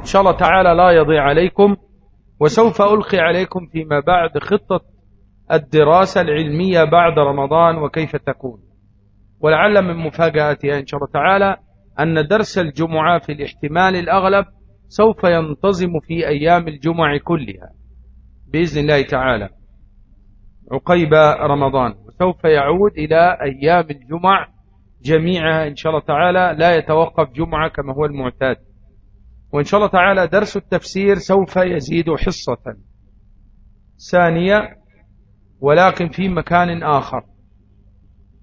إن شاء الله تعالى لا يضيع عليكم وسوف ألقي عليكم فيما بعد خطة الدراسة العلمية بعد رمضان وكيف تكون. ولعل من مفاجآتها إن شاء الله تعالى أن درس الجمعة في الاحتمال الأغلب سوف ينتظم في أيام الجمع كلها. بإذن الله تعالى. عقيب رمضان. وسوف يعود إلى أيام الجمع جميعها إن شاء الله تعالى لا يتوقف جمعة كما هو المعتاد. وإن شاء الله تعالى درس التفسير سوف يزيد حصة ثانية ولكن في مكان آخر.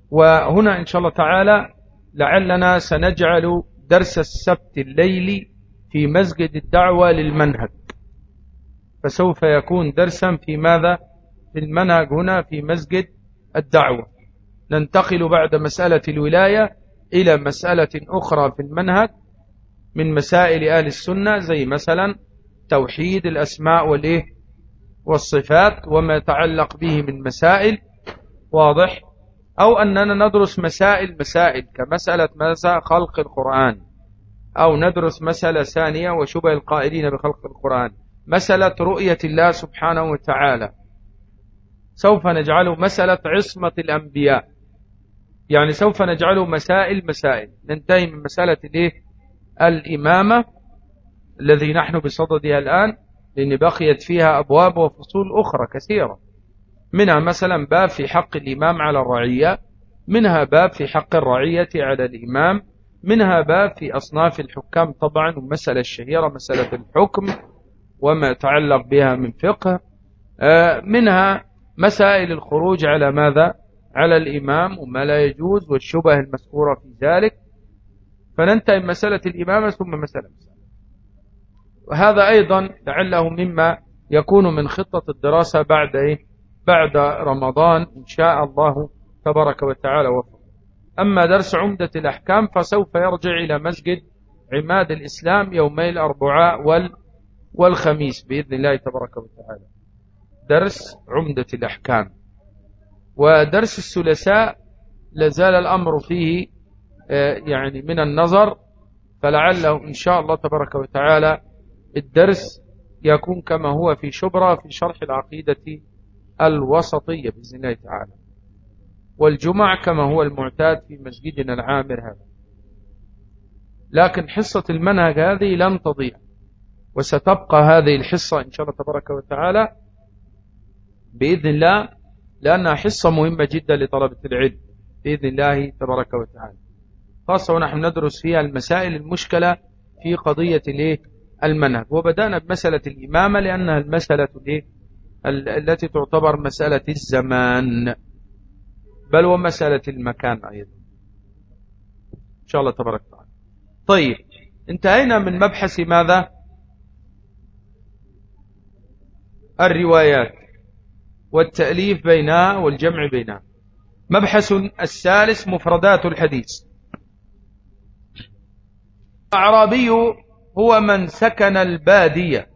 وهنا إن شاء الله تعالى لعلنا سنجعل درس السبت الليلي في مسجد الدعوة للمنهج. فسوف يكون درسا في ماذا؟ في المنهج هنا في مسجد الدعوة. ننتقل بعد مسألة الولاية إلى مسألة أخرى في المنهج. من مسائل أهل السنة زي مثلا توحيد الأسماء والإيه؟ والصفات وما يتعلق به من مسائل واضح؟ أو أننا ندرس مسائل مسائل كمسألة ماذا؟ خلق القرآن. أو ندرس مسألة ثانية وشبه القائلين بخلق القرآن. مسألة رؤية الله سبحانه وتعالى. سوف نجعله مسألة عصمة الأنبياء. يعني سوف نجعله مسائل مسائل. ننتهي من مسألة الإيه؟ الإمامة الذي نحن بصددها الآن لأن بقيت فيها أبواب وفصول أخرى كثيرة. منها مثلا باب في حق الإمام على الرعية منها باب في حق الرعية على الإمام منها باب في أصناف الحكام طبعا ومسألة الشهيرة مسألة الحكم وما يتعلق بها من فقه. آه، منها مسائل الخروج على ماذا؟ على الإمام وما لا يجوز والشبه المذكورة في ذلك. فننتهي مسألة الإمامة ثم مسألة وهذا أيضا لعله مما يكون من خطة الدراسة بعد إيه؟ بعد رمضان إن شاء الله تبارك وتعالى وفق. أما درس عمدة الأحكام فسوف يرجع إلى مسجد عماد الإسلام يومي الأربعاء وال والخميس بإذن الله تبارك وتعالى. درس عمدة الأحكام. ودرس الثلاثاء لازال الأمر فيه يعني من النظر فلعله إن شاء الله تبارك وتعالى الدرس يكون كما هو في شبرة في شرح العقيدة الوسطية بإذن الله تعالى. والجمع كما هو المعتاد في مسجدنا العامر هذا. لكن حصة المنهج هذه لن تضيع. وستبقى هذه الحصة إن شاء الله تبارك وتعالى بإذن الله لأنها حصة مهمة جدا لطلبة العلم بإذن الله تبارك وتعالى. خاصة ونحن ندرس فيها المسائل المشكلة في قضية المنهج. وبدأنا بمسألة الإمامة لأنها المسألة التي تعتبر مسألة الزمان. بل ومسألة المكان أيضا. إن شاء الله تبارك وتعالى. طيب انتهينا من مبحث ماذا؟ الروايات والتأليف بينها والجمع بينها. مبحث الثالث مفردات الحديث. الأعرابي هو من سكن البادية.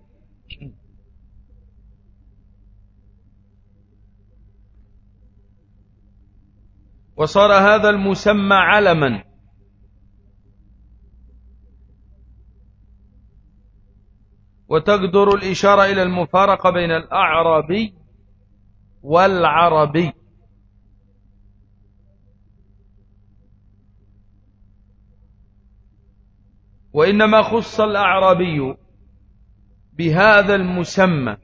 وصار هذا المسمى علما. وتقدر الإشارة إلى المفارقة بين الأعرابي والعربي. وإنما خص الأعرابي بهذا المسمى.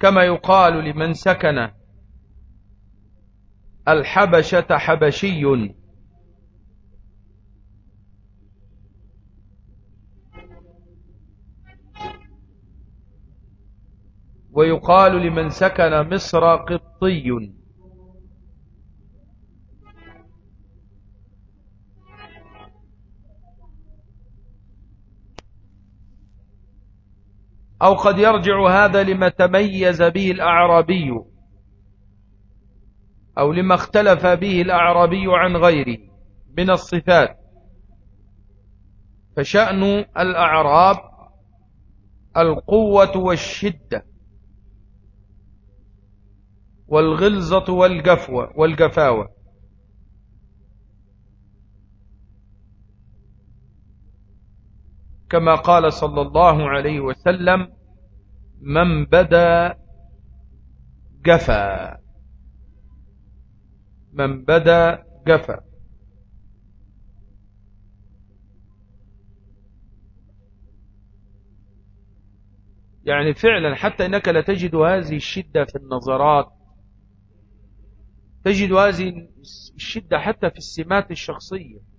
كما يقال لمن سكن الحبشة حبشي. ويقال لمن سكن مصر قطي. أو قد يرجع هذا لما تميز به الأعرابي أو لما اختلف به الأعرابي عن غيره من الصفات. فشأن الأعراب القوة والشدة والغلظة والقفوة والقفاوة. كما قال صلى الله عليه وسلم من بدا جفا. من بدا جفا. يعني فعلا حتى إنك لا تجد هذه الشدة في النظرات تجد هذه الشدة حتى في السمات الشخصية.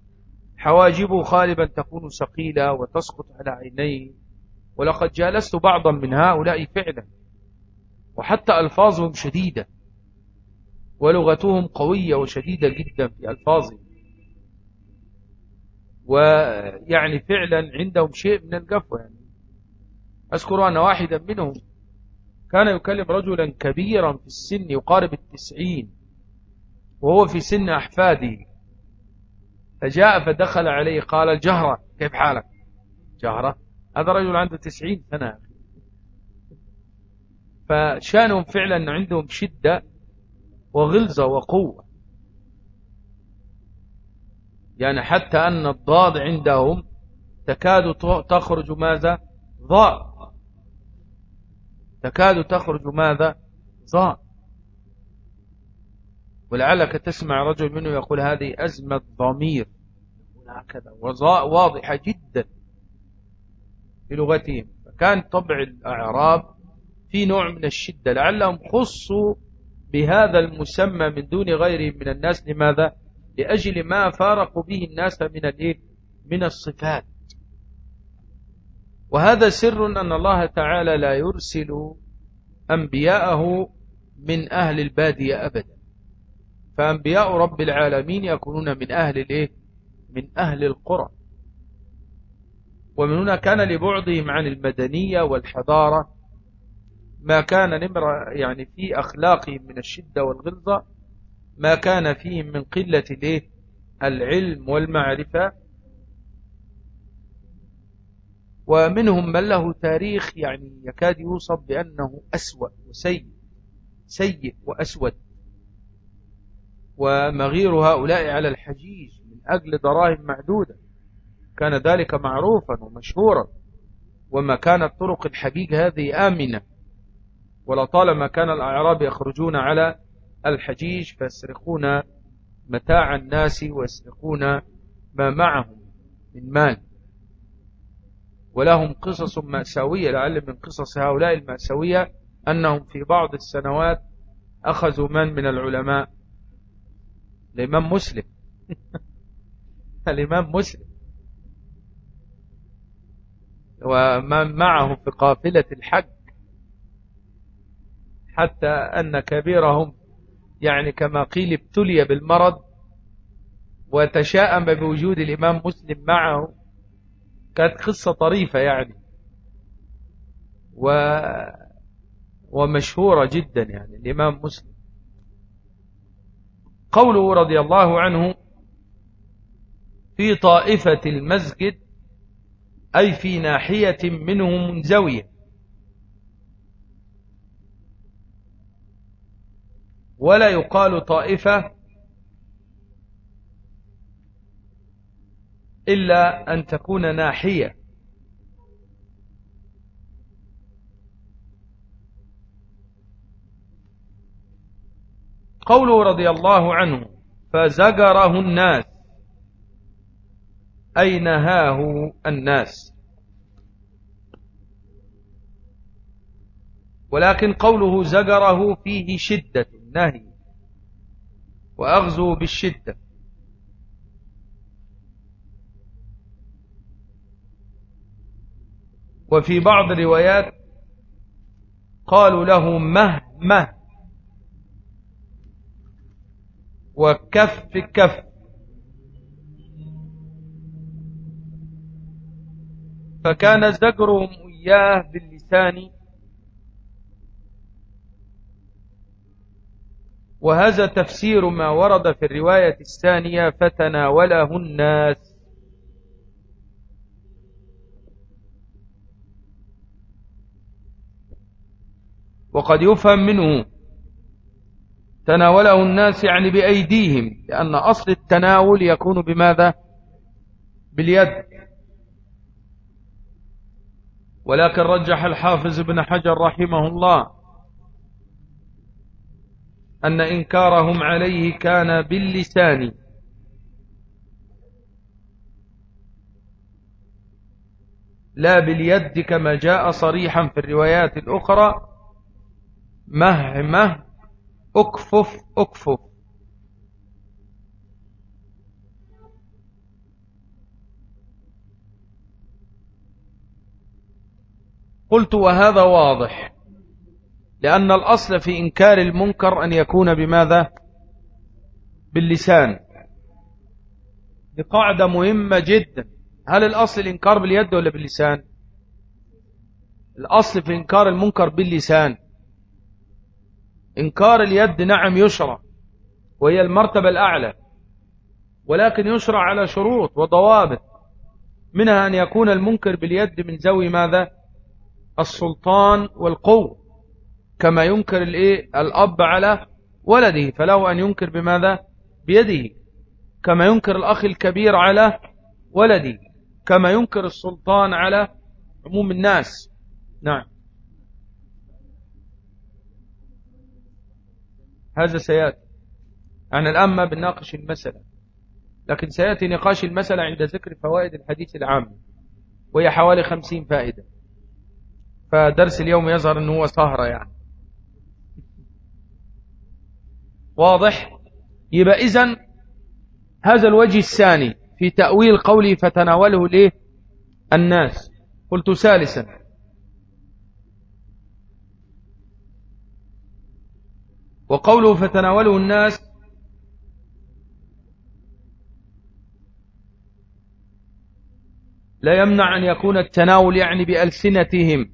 حواجبه خالبا تكون ثقيلة وتسقط على عينيه ولقد جالست بعضا من هؤلاء فعلا وحتى ألفاظهم شديدة ولغتهم قوية وشديدة جدا في ألفاظهم. ويعني فعلا عندهم شيء من القفوة يعني. أذكر أن واحدا منهم كان يكلم رجلا كبيرا في السن يقارب التسعين وهو في سن أحفاده. فجاء فدخل عليه قال الجهرة كيف حالك؟ جهرة. هذا رجل عنده تسعين سنة. فشأنهم فعلا عندهم شدة وغلظة وقوة. يعني حتى أن الضاد عندهم تكاد تخرج ماذا؟ ضاء تكاد تخرج ماذا؟ ضاء ولعلك تسمع رجل منه يقول هذه أزمة ضمير. هكذا واضحة جدا في لغتهم. فكان طبع الأعراب في نوع من الشدة. لعلهم خصوا بهذا المسمى من دون غيرهم من الناس. لماذا؟ لأجل ما فارقوا به الناس من الإيه؟ من الصفات. وهذا سر أن الله تعالى لا يرسل أنبياءه من أهل البادية أبدا. فأنبياء رب العالمين يكونون من أهل الإيه؟ من أهل القرى ومن هنا كان لبعضهم عن المدنية والحضارة ما كان نمر يعني في أخلاقهم من الشدة والغلظة ما كان فيهم من قلة الإيه؟ العلم والمعرفة ومنهم من له تاريخ يعني يكاد يوصف بأنه أسوأ وسيء سيء وأسود ومغير هؤلاء على الحجيج من أجل دراهم معدودة. كان ذلك معروفا ومشهورا. وما كانت طرق الحجيج هذه آمنة. ولطالما كان الأعراب يخرجون على الحجيج فيسرقون متاع الناس ويسرقون ما معهم من مال. ولهم قصص مأساوية لعل من قصص هؤلاء المأساوية أنهم في بعض السنوات أخذوا من من العلماء الإمام مسلم. الإمام مسلم. ومن معه في قافلة الحج. حتى أن كبيرهم يعني كما قيل ابتلي بالمرض وتشاءم بوجود الإمام مسلم معه كانت قصة طريفة يعني. و ومشهورة جدا يعني. الإمام مسلم قوله رضي الله عنه في طائفة المسجد أي في ناحية منه منزوية ولا يقال طائفة إلا أن تكون ناحية. قوله رضي الله عنه فزجره الناس. أي نهاه الناس؟ ولكن قوله زجره فيه شدة النهي وأغزو بالشدة. وفي بعض الروايات قالوا له مه مه. وكف كف. فكان زجرهم إياه باللسان. وهذا تفسير ما ورد في الرواية الثانية فتناوله الناس وقد يفهم منه تناوله الناس يعني بأيديهم لأن أصل التناول يكون بماذا؟ باليد. ولكن رجح الحافظ ابن حجر رحمه الله أن إنكارهم عليه كان باللسان. لا باليد كما جاء صريحا في الروايات الأخرى مهمه أكفف أكفف. قلت وهذا واضح لأن الأصل في إنكار المنكر أن يكون بماذا؟ باللسان. دي قاعدة مهمة جدا. هل الأصل الإنكار باليد ولا باللسان؟ الأصل في إنكار المنكر باللسان. إنكار اليد نعم يشرع وهي المرتبة الأعلى ولكن يشرع على شروط وضوابط منها أن يكون المنكر باليد من ذوي ماذا؟ السلطان والقوة كما ينكر الأب على ولده فله أن ينكر بماذا؟ بيده كما ينكر الأخ الكبير على ولده كما ينكر السلطان على عموم الناس. نعم. هذا سيأتي. أنا الآن ما بناقش المسألة لكن سيأتي نقاش المسألة عند ذكر فوائد الحديث العام وهي حوالي خمسين فائدة. فدرس اليوم يظهر أنه هو سهرة يعني. واضح؟ يبقى إذن هذا الوجه الثاني في تأويل قولي فتناوله ليه؟ الناس. قلت ثالثا. وقوله فتناوله الناس لا يمنع أن يكون التناول يعني بألسنتهم.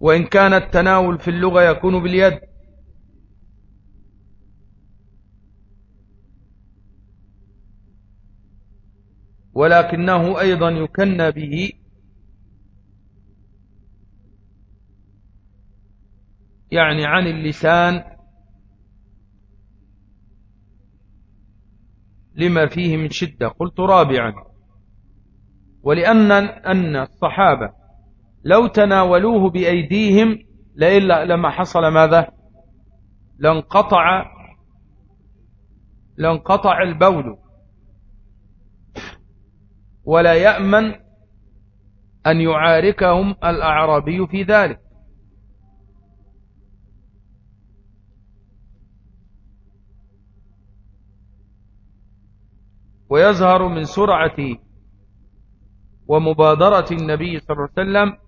وإن كان التناول في اللغة يكون باليد. ولكنه أيضا يكنى به يعني عن اللسان لما فيه من شدة. قلت رابعا. ولأن أن الصحابة لو تناولوه بأيديهم لإلا لما حصل ماذا؟ لانقطع لانقطع البول. ولا يأمن أن يعاركهم الأعرابي في ذلك. ويظهر من سرعة ومبادرة النبي صلى الله عليه وسلم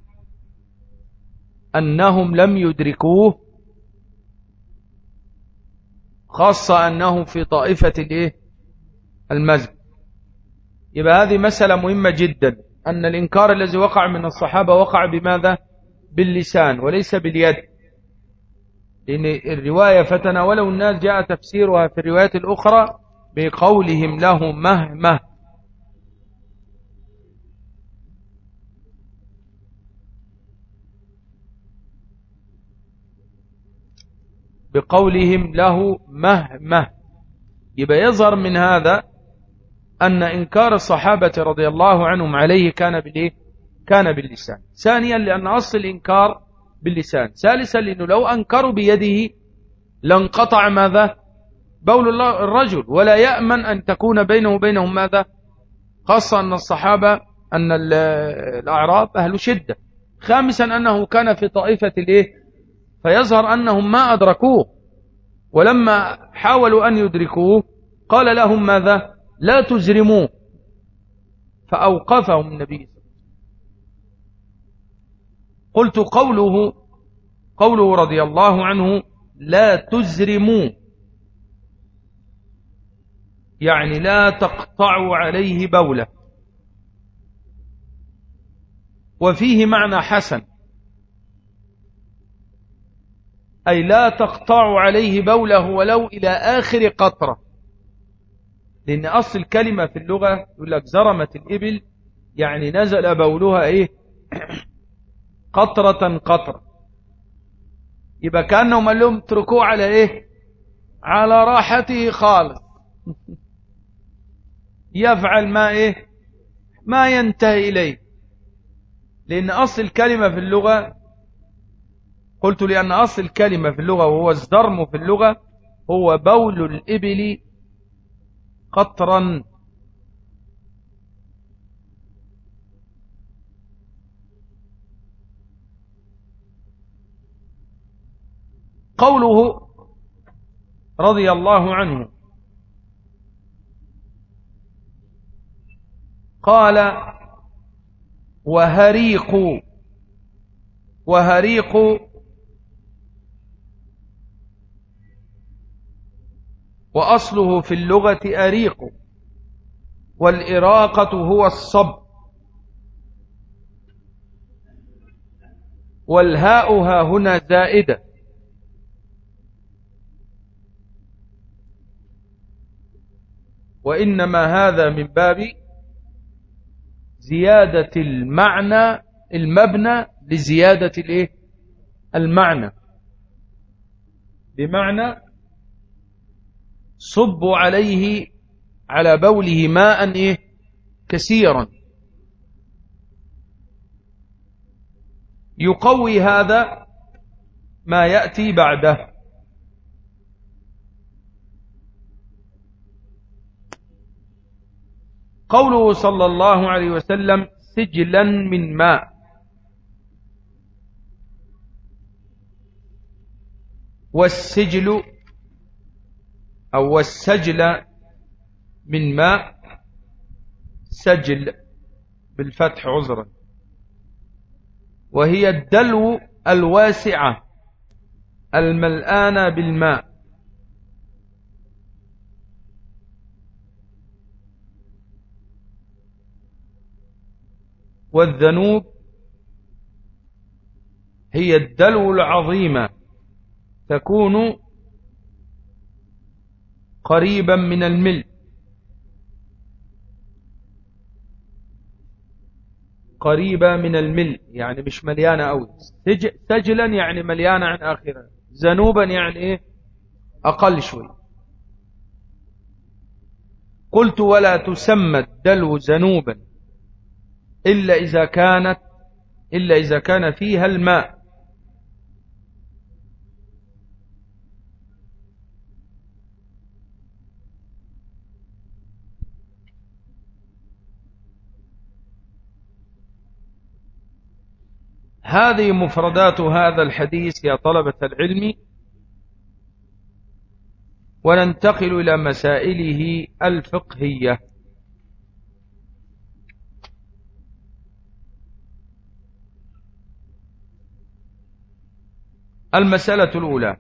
أنهم لم يدركوه خاصة أنه في طائفة المزج يبقى هذه مسألة مهمة جدا أن الإنكار الذي وقع من الصحابة وقع بماذا؟ باللسان وليس باليد. لأن الرواية فتناوله الناس جاء تفسيرها في الروايات الأخرى بقولهم له مهمه بقولهم له مهمه يبقى يظهر من هذا أن إنكار الصحابة رضي الله عنهم عليه كان بالإيه؟ كان باللسان. ثانيا لأن أصل الإنكار باللسان. ثالثا لأنه لو أنكروا بيده لانقطع ماذا؟ بول الله الرجل. ولا يأمن أن تكون بينه وبينهم ماذا؟ خاصة أن الصحابة أن الأعراب أهل شدة. خامسا أنه كان في طائفة الإيه؟ فيظهر أنهم ما أدركوه. ولما حاولوا أن يدركوه قال لهم ماذا؟ لا تزرموه فأوقفهم النبي قلت قوله قوله رضي الله عنه لا تزرموا يعني لا تقطعوا عليه بولة. وفيه معنى حسن. أي لا تقطعوا عليه بولة ولو إلى آخر قطرة. لأن أصل الكلمة في اللغة يقول لك زرمت الإبل يعني نزل بولها إيه؟ قطرة قطرة يبقى كأنهم قال لهم اتركوه على إيه؟ على راحته خالص. يفعل ما إيه؟ ما ينتهي إليه. لأن أصل الكلمة في اللغة قلت لأن أصل الكلمة في اللغة وهو الزرم في اللغة هو بول الإبل قطرا. قوله رضي الله عنه قال وهريق وهريق وأصله في اللغة أريق والإراقة هو الصب والهاء ها هنا زائدة وإنما هذا من باب زيادة المعنى المبنى لزيادة الإيه؟ المعنى. بمعنى صبوا عليه على بوله ماء إيه؟ كثيرا. يقوي هذا ما يأتي بعده. قوله صلى الله عليه وسلم سجلا من ماء. والسجل أو السجل من ماء سجل بالفتح عذرا. وهي الدلو الواسعة الملآنة بالماء. والذنوب هي الدلو العظيمة تكون قريبا من الملء. قريبة من الملء يعني مش مليانة أوي. سجلا يعني مليانة عن آخرها زنوبا يعني إيه؟ أقل شوي. قلت ولا تسمى الدلو زنوبا إلا إذا كانت إلا إذا كان فيها الماء. هذه مفردات هذا الحديث يا طلبة العلم. وننتقل إلى مسائله الفقهية. المسألة الأولى.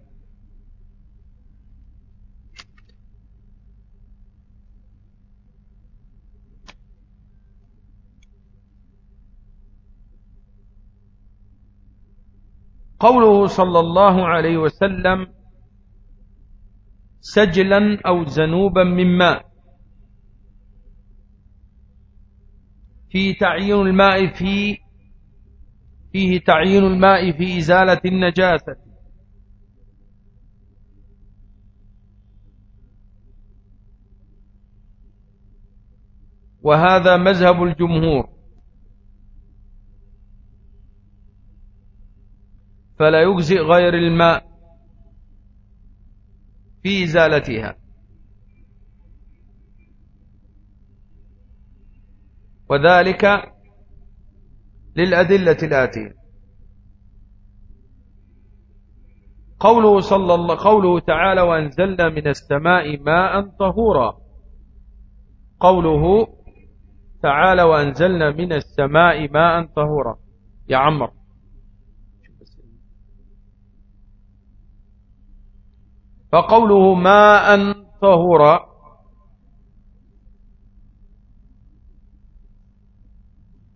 قوله صلى الله عليه وسلم سجلا أو زنوبا من ماء. في تعيين الماء في فيه تعيين الماء في إزالة النجاسة. وهذا مذهب الجمهور. فلا يجزئ غير الماء في إزالتها. وذلك للأدلة الآتية. قوله صلى الله قوله تعالى وأنزلنا من السماء ماء طهورا. قوله تعالى وأنزلنا من السماء ماء طهورا. يا عمر. فقوله ماء طهورا.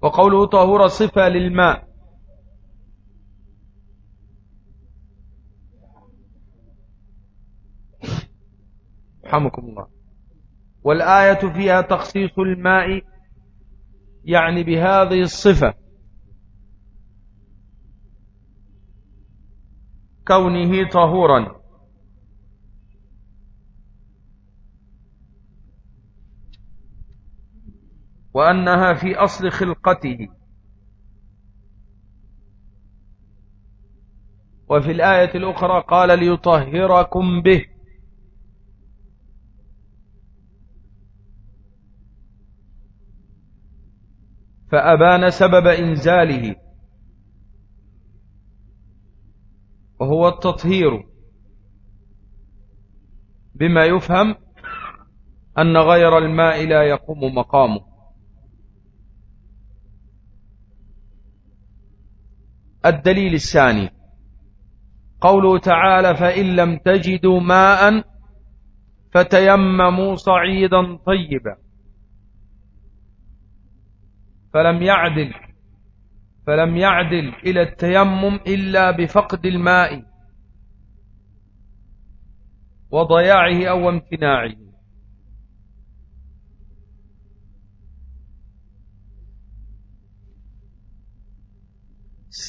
وقوله طهور صفة للماء. رحمكم الله. والآية فيها تخصيص الماء يعني بهذه الصفة. كونه طهورا. وأنها في أصل خلقته. وفي الآية الأخرى قال ليطهركم به. فأبان سبب إنزاله. وهو التطهير. بما يفهم أن غير الماء لا يقوم مقامه. الدليل الثاني. قوله تعالى فإن لم تجدوا ماء فتيمموا صعيدا طيبا. فلم يعدل فلم يعدل إلى التيمم إلا بفقد الماء وضياعه أو امتناعه.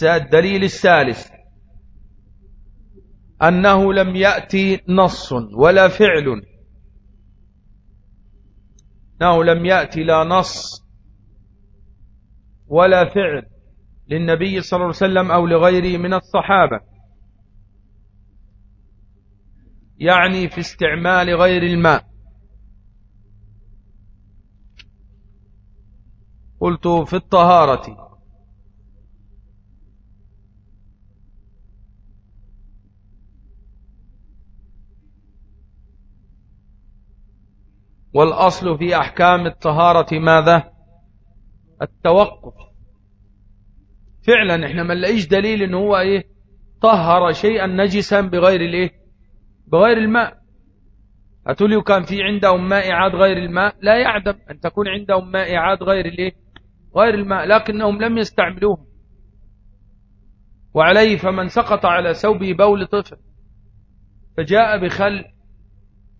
الدليل الثالث أنه لم يأتي نص ولا فعل. أنه لم يأتي لا نص ولا فعل للنبي صلى الله عليه وسلم أو لغيره من الصحابة. يعني في استعمال غير الماء. قلت في الطهارة. والأصل في أحكام الطهارة ماذا؟ التوقف. فعلا إحنا ما نلاقيش دليل ان هو إيه طهر شيئا نجسا بغير الإيه بغير الماء. هتقولي وكان في عندهم مائعات غير الماء؟ لا يعدم أن تكون عندهم مائعات غير الإيه غير الماء لكنهم لم يستعملوه. وعليه فمن سقط على ثوبه بول طفل فجاء بخل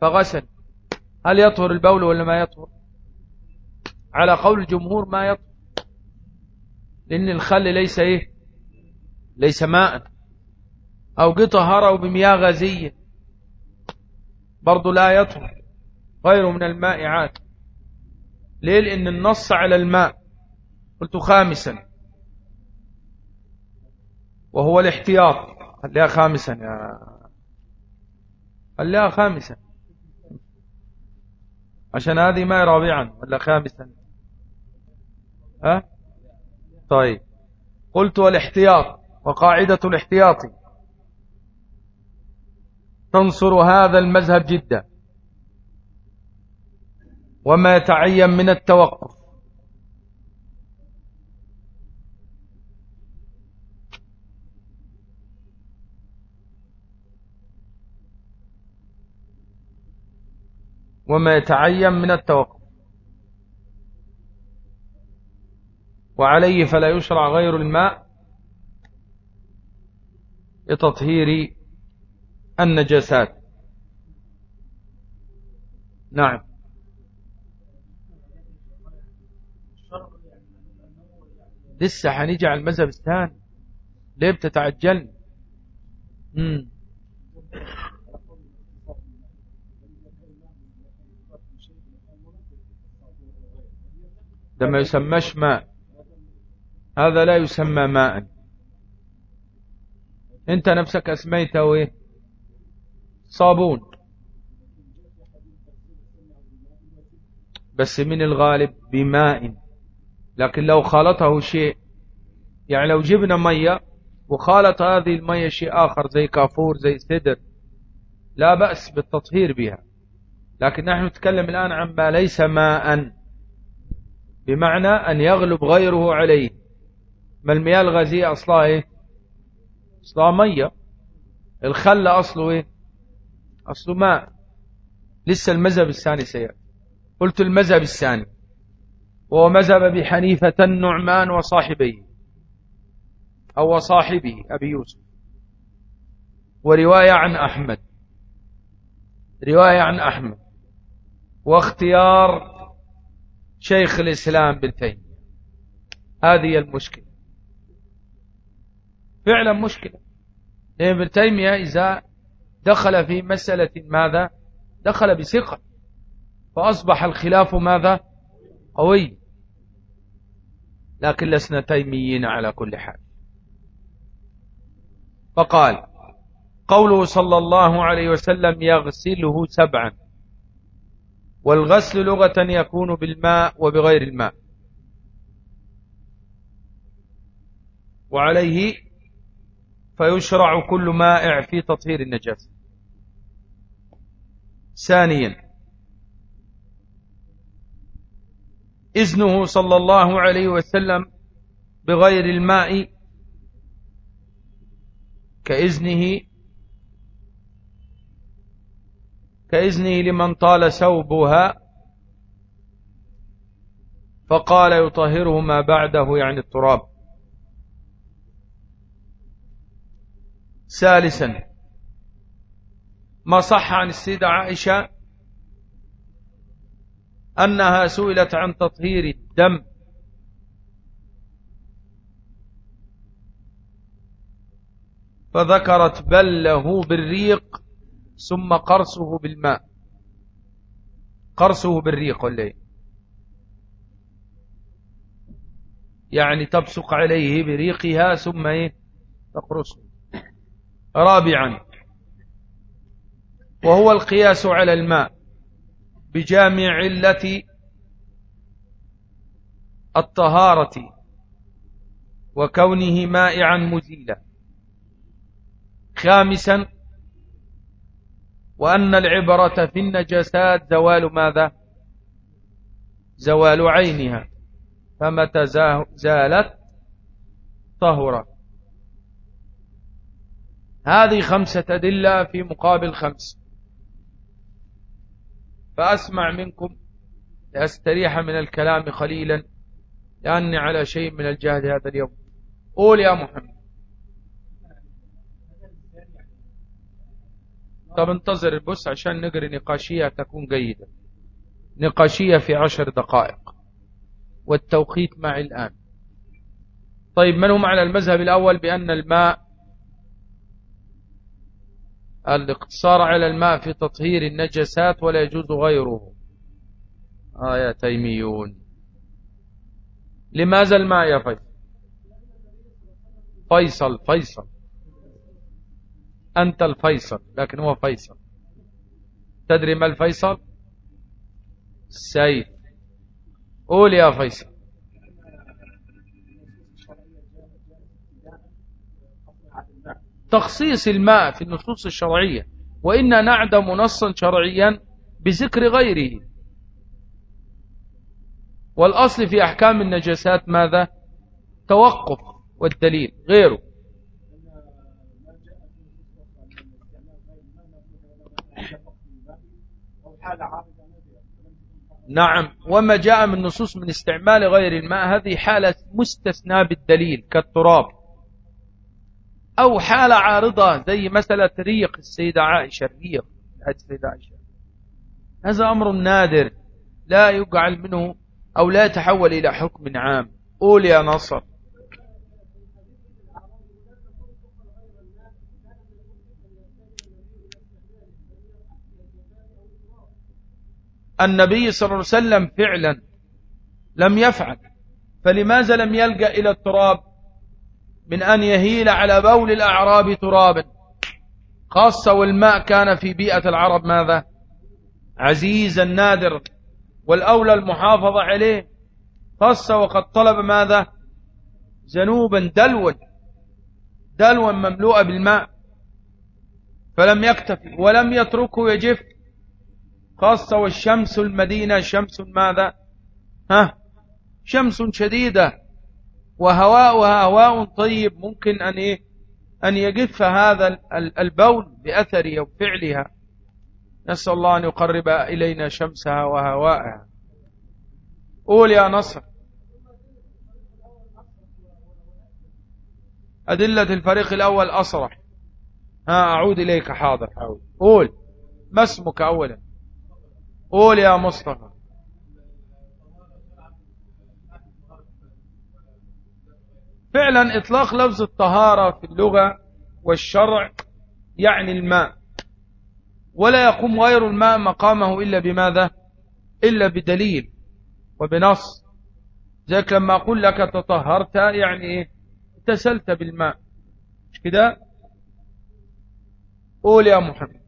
فغسل. هل يطهر البول ولا ما يطهر؟ على قول الجمهور ما يطهر. لأن الخل ليس إيه؟ ليس ماء. أو قطهره بمياه غازية. برضو لا يطهر. غير من المائعات ليه؟ لأن النص على الماء. قلت خامسا. وهو الاحتياط. خليها خامسا يا خليها خامسا. عشان هذه ما رابعا ولا خامسا. ها؟ طيب. قلت والاحتياط وقاعدة الاحتياط. تنصر هذا المذهب جدا. وما يتعين من التوقف. وما يتعين من التوقف. وعليه فلا يشرع غير الماء لتطهير النجاسات. نعم. لسه هنيجي على المذهب الثاني. ليه بتتعجلني؟ امم ده ما يسمىش ماء. هذا لا يسمى ماء. انت نفسك اسميته إيه؟ صابون. بس من الغالب بماء. لكن لو خالطه شيء يعني لو جبنا مية وخالط هذه المية شيء آخر زي كافور زي سدر لا بأس بالتطهير بها. لكن نحن نتكلم الآن عن ما ليس ماء بمعنى أن يغلب غيره عليه. ما المياه الغازية أصلها إيه؟ أصلها مية. الخل أصله إيه؟ أصله ماء. لسه المذهب الثاني سيأتي. قلت المذهب الثاني. وهو مذهب أبي حنيفة النعمان وصاحبيه أو صاحبه أبي يوسف. ورواية عن أحمد. رواية عن أحمد. واختيار شيخ الإسلام بن تيمية. هذه المشكلة. فعلا مشكلة. لأن ابن تيمية إذا دخل في مسألة ماذا؟ دخل بثقة. فأصبح الخلاف ماذا؟ قوي. لكن لسنا تيميين على كل حال. فقال قوله صلى الله عليه وسلم يغسله سبعا. والغسل لغة يكون بالماء وبغير الماء. وعليه فيشرع كل مائع في تطهير النجاسة. ثانيا إذنه صلى الله عليه وسلم بغير الماء كإذنه كإذنه لمن طال ثوبها فقال يطهره ما بعده يعني التراب. ثالثا ما صح عن السيدة عائشة أنها سئلت عن تطهير الدم. فذكرت بله بالريق ثم قرصه بالماء. قرصه بالريق ولا إيه؟ يعني تبصق عليه بريقها ثم إيه؟ تقرصه. رابعا. وهو القياس على الماء بجامع علة الطهارة وكونه مائعا مزيلا. خامسا وأن العبرة في النجسات زوال ماذا؟ زوال عينها فمتى زالت؟ طهرة. هذه خمسة أدلة في مقابل خمس. فأسمع منكم لأستريح من الكلام قليلا لأني على شيء من الجهد هذا اليوم. قول يا محمد. طب انتظر البص عشان نقري نقاشية تكون جيدة. نقاشية في عشر دقائق. والتوقيت معي الآن. طيب من هم على المذهب الأول بأن الماء الاقتصار على الماء في تطهير النجسات ولا يجوز غيره. آه يا تيميون. لماذا الماء يا فيصل؟ فيصل فيصل. أنت الفيصل لكن هو فيصل. تدري ما الفيصل؟ السيف قول يا فيصل. تخصيص الماء في النصوص الشرعية وإن نعدم نصا شرعيا بذكر غيره. والأصل في أحكام النجاسات ماذا؟ توقف والدليل غيره. نعم وما جاء من نصوص من استعمال غير الماء هذه حالة مستثنى بالدليل كالتراب. أو حالة عارضة زي مسألة ريق السيدة عائشة ريق السيدة عائشة. هذا أمر نادر لا يجعل منه أو لا يتحول إلى حكم عام. قول يا نصر. النبي صلى الله عليه وسلم فعلا لم يفعل فلماذا لم يلجأ إلى التراب؟ من أن يهيل على بول الأعراب ترابا. خاصة والماء كان في بيئة العرب ماذا؟ عزيزا نادر والأولى المحافظة عليه. خاصة وقد طلب ماذا؟ زنوبا دلوا. دلوا مملوءة بالماء. فلم يكتفي ولم يتركه يجف. خاصة والشمس المدينة شمس ماذا؟ ها؟ شمس شديدة. وهواؤها هواء طيب ممكن أن إيه؟ أن يجف هذا البول بأثر أو فعلها. نسأل الله أن يقرب إلينا شمسها وهواءها قول يا نصر. أدلة الفريق الأول أصرح. ها أعود إليك حاضر. حاول قول. ما اسمك أولا؟ قول يا مصطفى. فعلا إطلاق لفظ الطهارة في اللغة والشرع يعني الماء. ولا يقوم غير الماء مقامه إلا بماذا؟ إلا بدليل وبنص. ذلك لما أقول لك تطهرت يعني إيه؟ اتصلت بالماء. مش كده؟ قول يا محمد.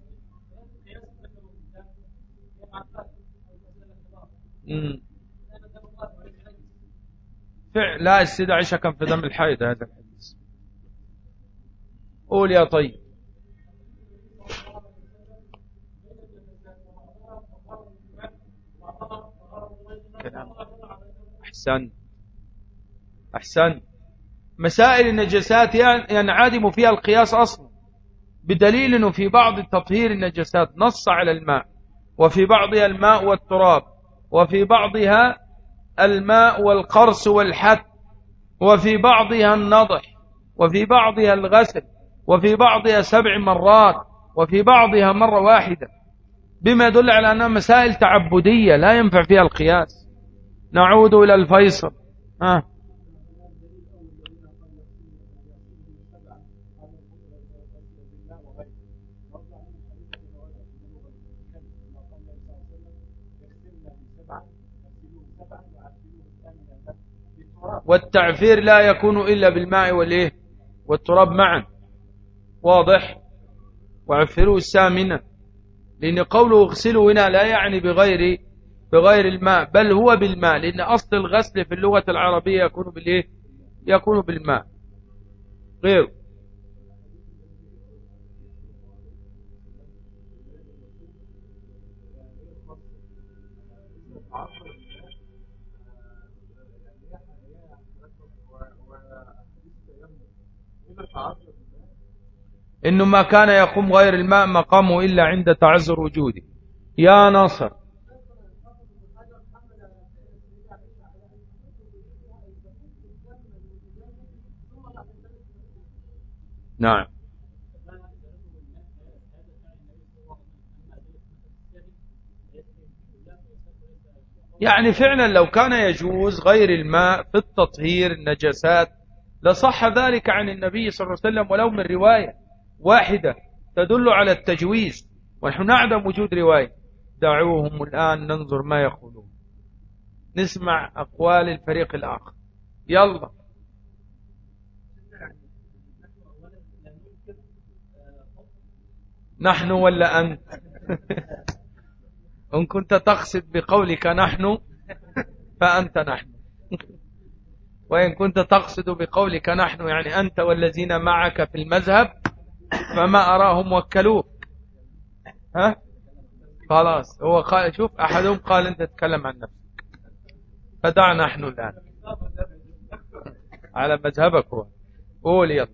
فعل لا عائشة كان في دم الحيض هذا الحديث. قول يا طيب. أحسن. أحسن. مسائل النجسات ينعدم فيها القياس أصلا. بدليل أنه في بعض تطهير النجسات نص على الماء وفي بعضها الماء والتراب وفي بعضها الماء والقرص والحت وفي بعضها النضح وفي بعضها الغسل وفي بعضها سبع مرات وفي بعضها مرة واحدة. بما يدل على أنها مسائل تعبدية لا ينفع فيها القياس. نعود إلى الفيصل. آه. والتعفير لا يكون إلا بالماء والإيه؟ والتراب معا. واضح؟ وعفروا السامنة لأن قوله اغسلوا هنا لا يعني بغير بغير الماء بل هو بالماء لأن أصل الغسل في اللغة العربية يكون بالإيه؟ يكون بالماء. غير إنه ما كان يقوم غير الماء مقامه إلا عند تعذر وجوده. يا نصر نعم. يعني فعلا لو كان يجوز غير الماء في التطهير النجاسات لصح ذلك عن النبي صلى الله عليه وسلم ولو من رواية. واحدة تدل على التجويز. ونحن نعدم وجود رواية. دعوهم الآن ننظر ما يقولون. نسمع أقوال الفريق الآخر. يلا. نحن ولا أنت؟ إن كنت تقصد بقولك نحن فأنت نحن. وإن كنت تقصد بقولك نحن يعني أنت والذين معك في المذهب فما أراهم وكلوك. ها؟ خلاص. هو قال شوف أحدهم قال أنت تتكلم عن نفسك. فدع نحن الآن. على مذهبك هو. قول يلا.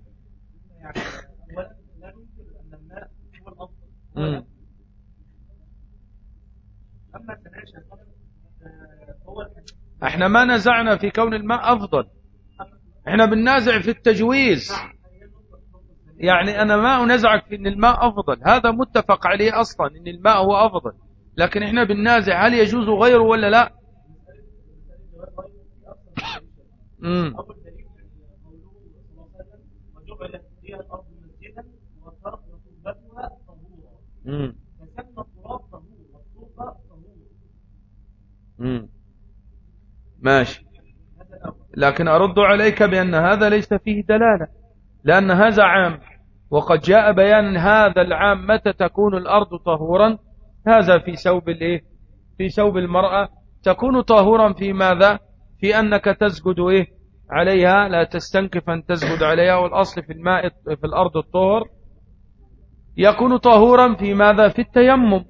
إحنا ما نزعنا في كون الماء أفضل. إحنا بننازع في التجويز. يعني أنا ما أنزعك في إن الماء أفضل. هذا متفق عليه أصلا إن الماء هو أفضل. لكن إحنا بننازع هل يجوز غيره ولا لا؟ امم ماشي. لكن أرد عليك بأن هذا ليس فيه دلالة. لأن هذا عام وقد جاء بيان هذا العام متى تكون الأرض طهورا. هذا في سوب الإيه؟ في سوب المرأة. تكون طهورا في ماذا؟ في أنك تسجد إيه؟ عليها. لا تستنكف أن تسجد عليها. والأصل في الماء في الأرض الطهر. يكون طهورا في ماذا؟ في التيمم.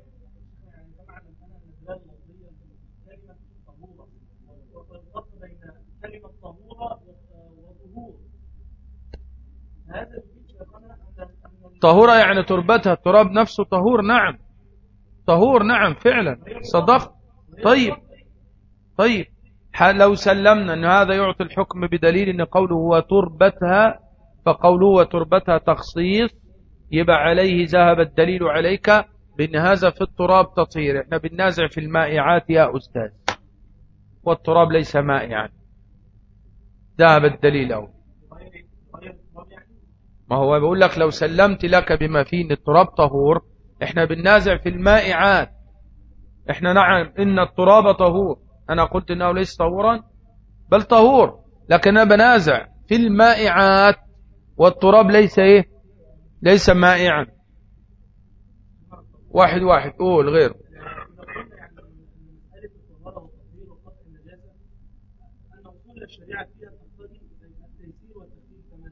طهورة يعني تربتها التراب نفسه طهور نعم. طهور نعم فعلا. صدق طيب. طيب. لو سلمنا أن هذا يعطي الحكم بدليل أن قوله وتربتها فقوله وتربتها تخصيص يبقى عليه ذهب الدليل عليك بأن هذا في التراب تطهير. إحنا بننازع في المائعات يا أستاذ. والتراب ليس مائعا. ذهب الدليل أول ما هو بيقول لك لو سلمت لك بما فيه ان التراب طهور إحنا بننازع في المائعات. إحنا نعم إن التراب طهور. أنا قلت إنه ليس طهورا بل طهور. لكن أنا بنازع في المائعات والتراب ليس إيه؟ ليس مائعا. واحد واحد قول غير الشريعة فيها تقتضي التيسير كما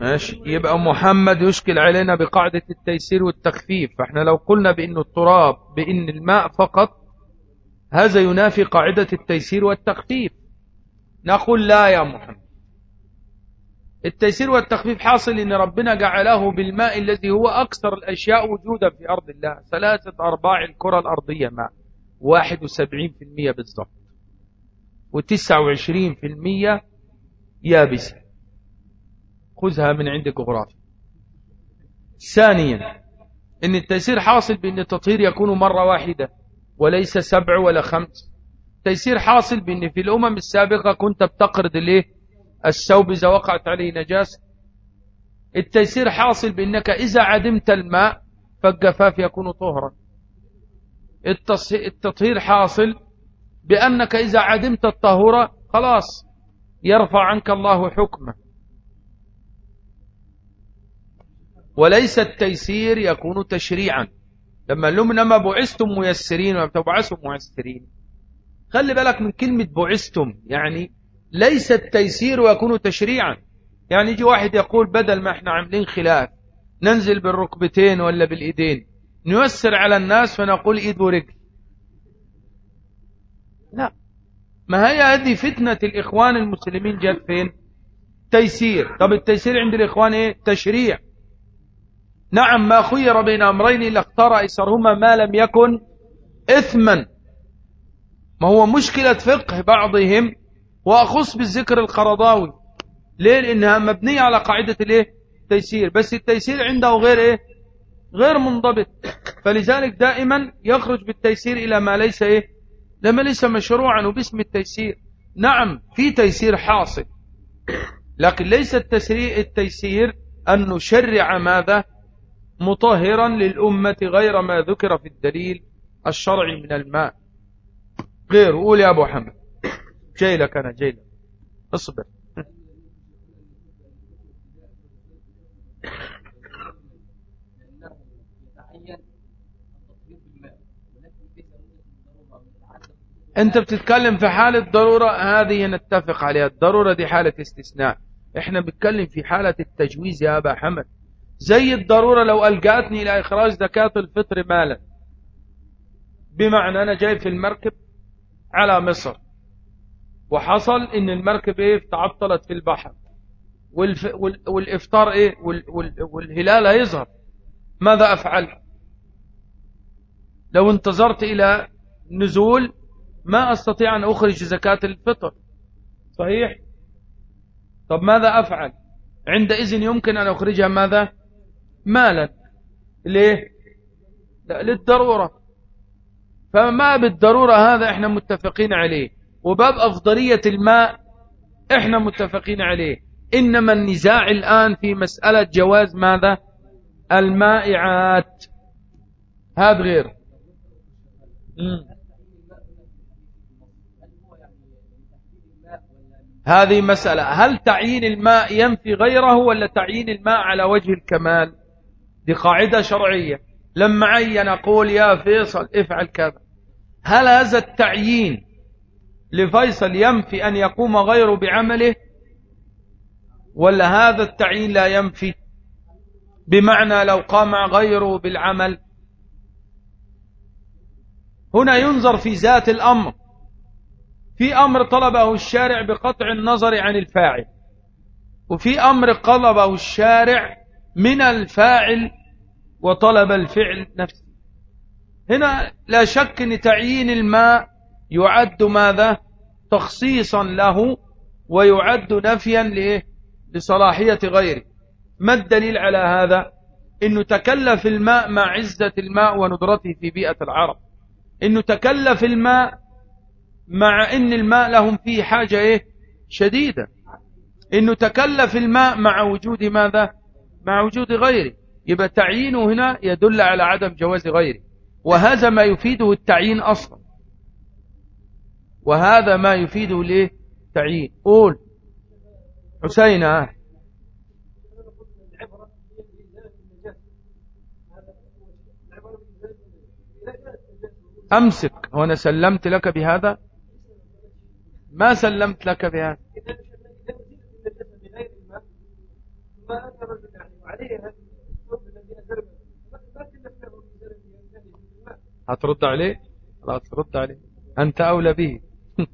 ماشي. يبقى محمد يشكل علينا بقاعدة التيسير والتخفيف. فإحنا لو قلنا بأن التراب بأن الماء فقط هذا ينافي قاعدة التيسير والتخفيف. نقول لا يا محمد. التيسير والتخفيف حاصل إن ربنا جعله بالماء الذي هو أكثر الأشياء وجودا في أرض الله. ثلاثة أرباع الكرة الأرضية ماء. 71% بالظبط و29% يابسة. خذها من عند جغرافيا ثانيا إن التيسير حاصل بأن التطهير يكون مرة واحدة وليس سبع ولا خمس. تيسير حاصل بأن في الأمم السابقة كنت بتقرد الايه الثوب إذا وقعت عليه نجاسه التيسير حاصل بأنك إذا عدمت الماء فالجفاف يكون طهرا. التطهير حاصل بأنك إذا عدمت الطهورة خلاص يرفع عنك الله حكمه. وليس التيسير يكون تشريعا. لما لهم ما بعثتم ميسرين وما تبعثوا ميسرين خلي بالك من كلمة بعثتم يعني ليس التيسير ويكون تشريعا. يعني يجي واحد يقول بدل ما إحنا عاملين خلاف ننزل بالركبتين ولا بالإيدين نيسر على الناس فنقول إيد ورجل. لا. ما هي هذه فتنة الإخوان المسلمين جت فين؟ تيسير. طب التيسير عند الإخوان إيه؟ تشريع. نعم ما خير بين أمرين لاختار أيسرهما ما لم يكن إثما. ما هو مشكلة فقه بعضهم وأخص بالذكر القرضاوي. ليه؟ لأنها مبنية على قاعدة الإيه؟ التيسير بس التيسير عنده غير إيه؟ غير منضبط. فلذلك دائما يخرج بالتيسير إلى ما ليس إيه؟ لما ليس مشروعا وباسم التيسير. نعم في تيسير حاصل. لكن ليس التسريع التيسير أن نشرع ماذا؟ مطهرا للأمة غير ما ذكر في الدليل الشرعي من الماء. غير قول يا أبو حمد. جاي لك أنا جاي لك اصبر. أنت بتتكلم في حالة ضرورة هذه نتفق عليها. الضرورة دي حالة استثناء. إحنا بنتكلم في حالة التجويز يا أبا حمد. زي الضرورة لو ألقاتني إلى إخراج زكاة الفطر مالا. بمعنى أنا جاي في المركب على مصر. وحصل إن المركب إيه تعطلت في البحر. والف... وال... والإفطار إيه وال... وال... والهلال هيظهر. ماذا أفعل؟ لو انتظرت إلى نزول ما أستطيع أن أخرج زكاة الفطر. صحيح؟ طب ماذا أفعل؟ عندئذ يمكن أن أخرجها ماذا؟ مالا. ليه؟ لا للضرورة. فما بالضرورة هذا إحنا متفقين عليه. وباب أفضلية الماء إحنا متفقين عليه. إنما النزاع الآن في مسألة جواز ماذا؟ المائعات. هذا غير. هذه مسألة. هل تعيين الماء ينفي غيره ولا تعيين الماء على وجه الكمال؟ دي قاعدة شرعية. لما عين أقول يا فيصل افعل كذا. هل هذا التعيين لفيصل ينفي أن يقوم غيره بعمله؟ ولا هذا التعيين لا ينفي؟ بمعنى لو قام غيره بالعمل. هنا ينظر في ذات الأمر. في أمر طلبه الشارع بقطع النظر عن الفاعل. وفي أمر طلبه الشارع من الفاعل وطلب الفعل نفسه. هنا لا شك أن تعيين الماء يعد ماذا؟ تخصيصا له ويعد نفيا لإيه؟ لصلاحية غيره. ما الدليل على هذا؟ انه تكلف الماء مع عزة الماء وندرته في بيئة العرب. انه تكلف الماء مع إن الماء لهم فيه حاجة إيه؟ شديدة. انه تكلف الماء مع وجود ماذا؟ مع وجود غيره. يبقى تعيينه هنا يدل على عدم جواز غيره. وهذا ما يفيده التعيين أصلا. وهذا ما يفيده ليه تعيين. قول. حسين آه. أمسك. هنا سلمت لك بهذا. ما سلمت لك بهذا؟ هترد عليه؟ لا ترد عليه. أنت أولى به.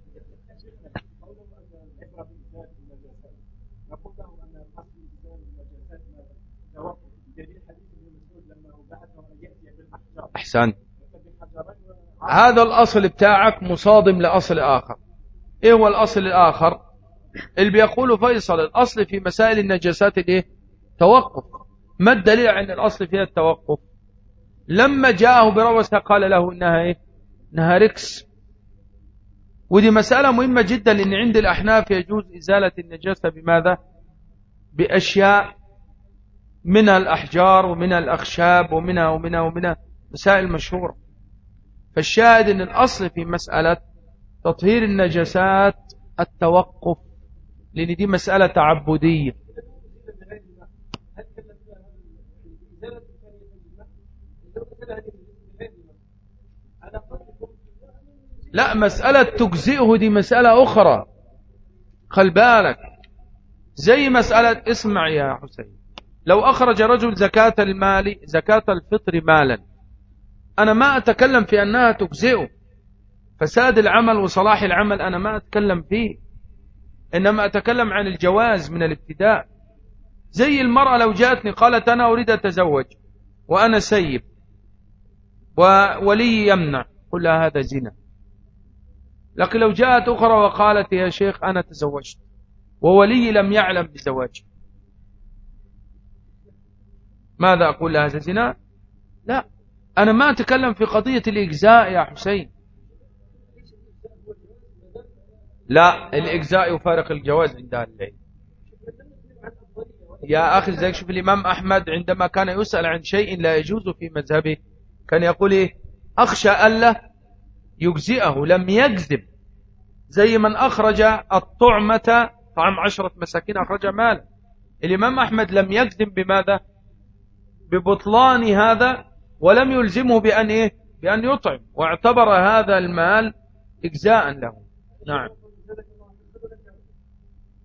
أحسن هذا الأصل بتاعك مصادم لأصل آخر. إيه هو الأصل الآخر؟ اللي بيقول فيصل الأصل في مسائل النجاسات الايه توقف. ما الدليل عن الأصل فيها التوقف؟ لما جاءه بروسة قال له إنها إيه؟ إنها ركس ودي مسألة مهمة جدا لأن عند الأحناف يجوز إزالة النجاسة بماذا؟ بأشياء منها الأحجار ومنها الأخشاب ومنها ومنها ومنها مسائل مشهورة. فالشاهد أن الأصل في مسألة تطهير النجاسات التوقف لأن دي مسألة تعبدية. لا مسألة تجزئه دي مسألة أخرى. خل بالك. زي مسألة اسمع يا حسين. لو أخرج رجل زكاة المال زكاة الفطر مالا. أنا ما أتكلم في أنها تجزئه. فساد العمل وصلاح العمل أنا ما أتكلم فيه إنما أتكلم عن الجواز من الابتداء. زي المرأة لو جاءتني قالت أنا أريد أتزوج وأنا سيب وولي يمنع قل لها هذا زنا. لكن لو جاءت أخرى وقالت يا شيخ أنا تزوجت وولي لم يعلم بزواجي ماذا أقول لها؟ هذا زنا؟ لا. أنا ما أتكلم في قضية الإجزاء يا حسين. لا الإجزاء يفارق الجواز عند أهل العلم يا أخي زيك شوف الإمام أحمد عندما كان يسأل عن شيء لا يجوز في مذهبه كان يقول إيه؟ أخشى ألا يجزئه لم يكذب زي من أخرج الطعمة طعم عشرة مساكين أخرج مال الإمام أحمد لم يكذب بماذا؟ ببطلان هذا ولم يلزمه بأن إيه؟ بأن يطعم. واعتبر هذا المال إجزاء له. نعم.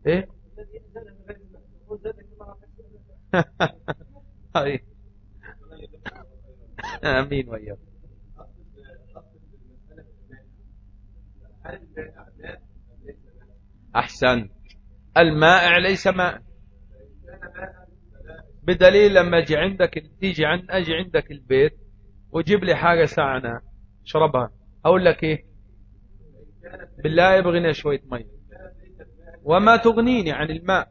إيه؟ آمين وياك أحسن. المائع ليس ماء. بدليل لما أجي عندك تيجي عن أجي عندك البيت وجيب لي حاجة ساعنا اشربها أقول لك إيه؟ بالله يبغينا شوية مي وما تغنيني عن الماء.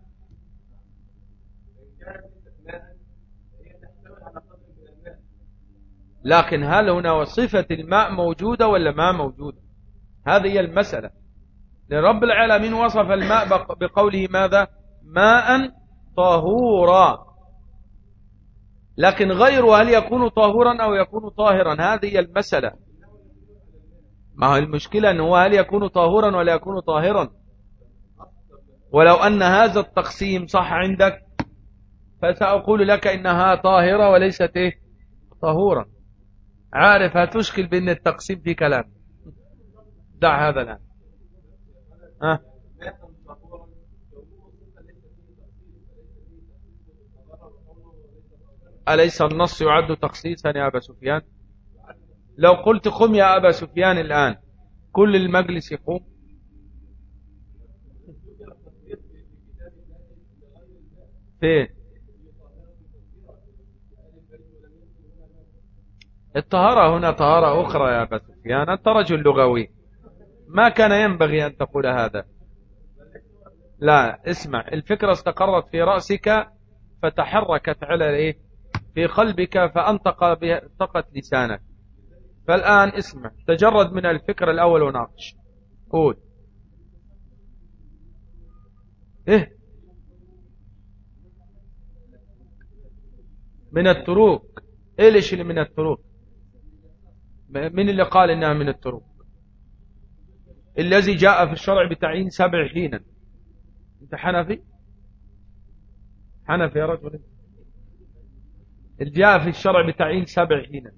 لكن هل هنا صفة الماء موجودة ولا ما موجودة؟ هذه هي المسألة. لرب العالمين وصف الماء بقوله ماذا؟ ماء طهورا. لكن غيره هل يكون طهورا أو يكون طاهرا؟ هذه هي المسألة. ما هو المشكلة أنه هل يكون طهورا ولا يكون طاهرا؟ ولو أن هذا التقسيم صح عندك فسأقول لك إنها طاهرة وليست إيه؟ طهورا. عارف هتشكل بأن التقسيم في كلام. دع هذا الآن. ها؟ أليس النص يعد تخصيصا يا أبا سفيان؟ لو قلت قم يا أبا سفيان الآن. كل المجلس يقوم. فين؟ الطهارة هنا طهارة أخرى يا أبا سفيان أنت رجل لغوي. ما كان ينبغي أن تقول هذا. لا اسمع الفكرة استقرت في رأسك فتحركت على إيه؟ في قلبك فأنطقت لسانك. فالآن اسمع تجرد من الفكر الأول وناقش. قول. إيه؟ من التروك. ليش اللي من التروك؟ من اللي قال إنها من الطرق الذي جاء في الشرع بتعيين سبع حينا أنت حنفي؟ حنفي يا رجل. جاء في الشرع بتعيين سبع حينا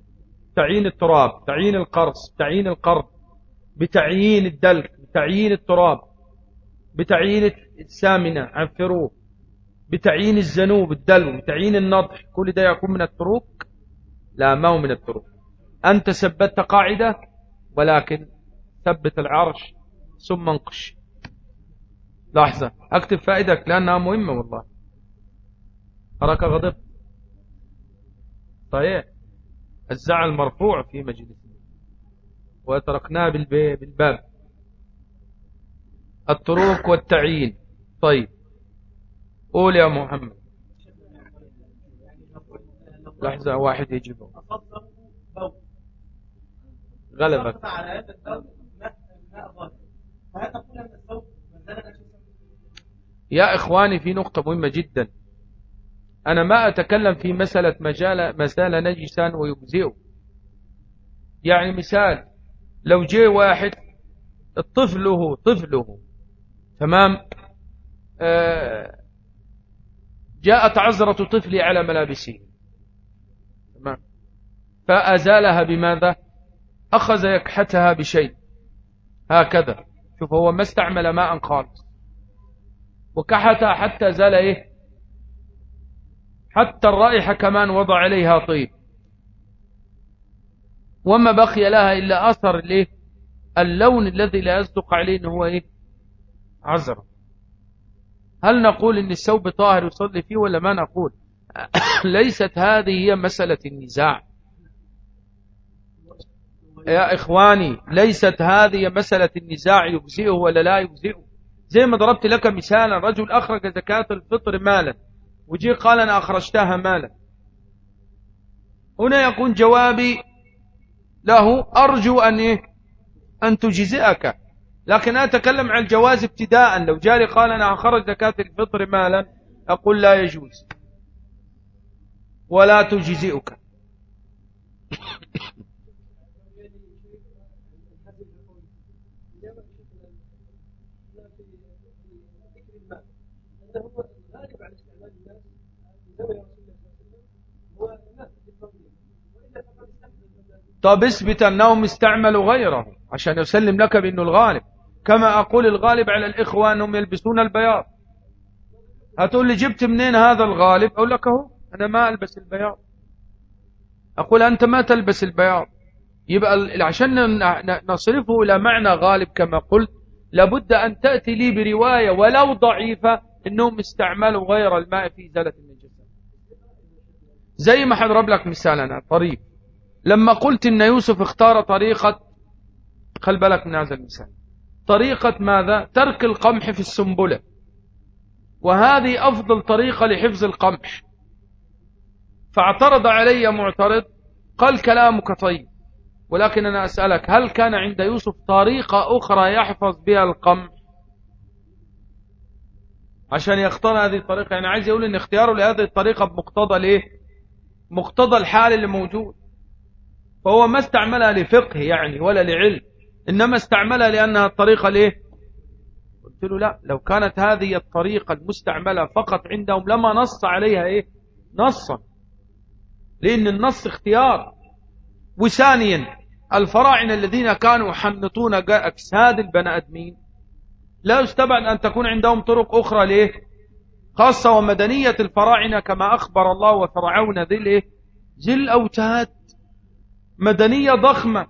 تعيين التراب تعيين القرص تعيين القرض. بتعيين الدلك بتعيين التراب. بتعيين السامنة عفروه. بتعيين الزنوب الدلو بتعيين النضح كل ده يكون من الطرق؟ لا ما هو من الطرق. أنت ثبتت قاعدة ولكن ثبت العرش ثم انقش. لحظة أكتب فائدك لأنها مهمة والله. أراك غضبت صحيح الزعل مرفوع في مجلسنا وتركناه بالباب. الطرق والتعيين. طيب. قول يا محمد. لحظة واحد يجيبه. غلبك. يا إخواني في نقطة مهمة جدا. أنا ما أتكلم في مسألة مجال مسألة نجسا ويجزئه يعني مثال لو جاء واحد طفله طفله تمام؟ آه جاءت عزرة طفلي على ملابسه تمام. فأزالها بماذا؟ أخذ يكحتها بشيء. هكذا. شوف هو ما استعمل ماء خالص. وكحتها حتى زال إيه؟ حتى الرائحة كمان وضع عليها طيب. وما بقي لها إلا أثر ليه اللون الذي لا يصدق عليه إنه هو إيه؟ عذرة هل نقول إن الثوب طاهر يصلي فيه ولا ما نقول؟ ليست هذه هي مسألة النزاع. يا إخواني ليست هذه مسألة النزاع يجزئه ولا لا يجزئه زي ما ضربت لك مثالا رجل أخرج زكاة الفطر مالا وجي قال أنا أخرجتها مالا. هنا يكون جوابي له أرجو أن, إيه؟ أن تجزئك. لكن أنا أتكلم عن الجواز ابتداء. لو جاري قال أنا أخرج زكاة الفطر مالا أقول لا يجوز. ولا تجزئك. طب اثبت أنهم استعملوا غيره عشان يسلم لك بأنه الغالب. كما أقول الغالب على الإخوة أنهم يلبسون البياض. هتقول لي جبت منين هذا الغالب؟ أقول لك أهو أنا ما ألبس البياض. أقول أنت ما تلبس البياض. يبقى عشان نصرفه إلى معنى غالب كما قلت لابد أن تأتي لي برواية ولو ضعيفة أنهم استعملوا غير الماء في إزالة النجاسة زي ما حضرب لك مثال أنا طريق. لما قلت إن يوسف اختار طريقة خل بالك من هذا المثال. طريقة ماذا؟ ترك القمح في السنبلة. وهذه أفضل طريقة لحفظ القمح. فاعترض علي معترض قال كلامك طيب ولكن أنا أسألك هل كان عند يوسف طريقة أخرى يحفظ بها القمح؟ عشان يختار هذه الطريقة يعني عايز يقول إن اختياره لهذه الطريقة بمقتضى ليه مقتضى الحال اللي موجود فهو ما استعملها لفقه يعني ولا لعلم. إنما استعملها لأنها الطريقة ليه قلت له لا لو كانت هذه الطريقة المستعملة فقط عندهم لما نص عليها إيه؟ نصا. لأن النص اختيار. وثانيا الفراعنة الذين كانوا يحنطون أجساد البني آدمين لا يستبعد أن تكون عندهم طرق أخرى ليه خاصة ومدنية الفراعنة كما أخبر الله وفرعون ذي الأوتاد. مدنية ضخمة.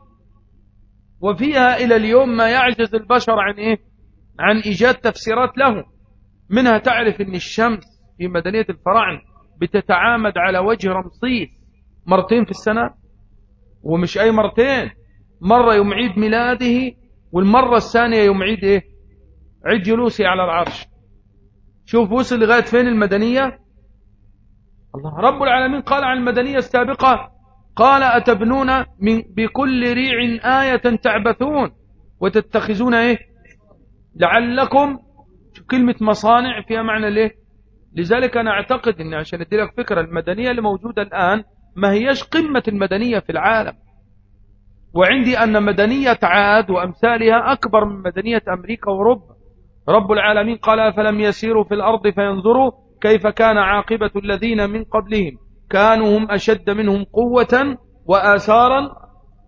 وفيها إلى اليوم ما يعجز البشر عن إيه؟ عن إيجاد تفسيرات له. منها تعرف أن الشمس في مدنية الفراعنة بتتعامد على وجه رمسيس مرتين في السنة ومش أي مرتين. مرة يوم عيد ميلاده والمرة الثانية يوم عيد إيه؟ عيد جلوسي على العرش. شوف وصل لغاية فين المدنية؟ الله رب العالمين قال عن المدنية السابقة قال أتبنون من بكل ريع آية تعبثون وتتخذون إيه؟ لعلكم كلمة مصانع فيها معنى ليه؟ لذلك أنا أعتقد أن عشان أدي لك فكرة المدنية اللي موجودة الآن ما هيش قمة المدنية في العالم. وعندي أن مدنية عاد وأمثالها أكبر من مدنية أمريكا وأوروبا. رب العالمين قال فلم يسيروا في الأرض فينظروا كيف كان عاقبة الذين من قبلهم. كانوا هم أشد منهم قوة وآثارا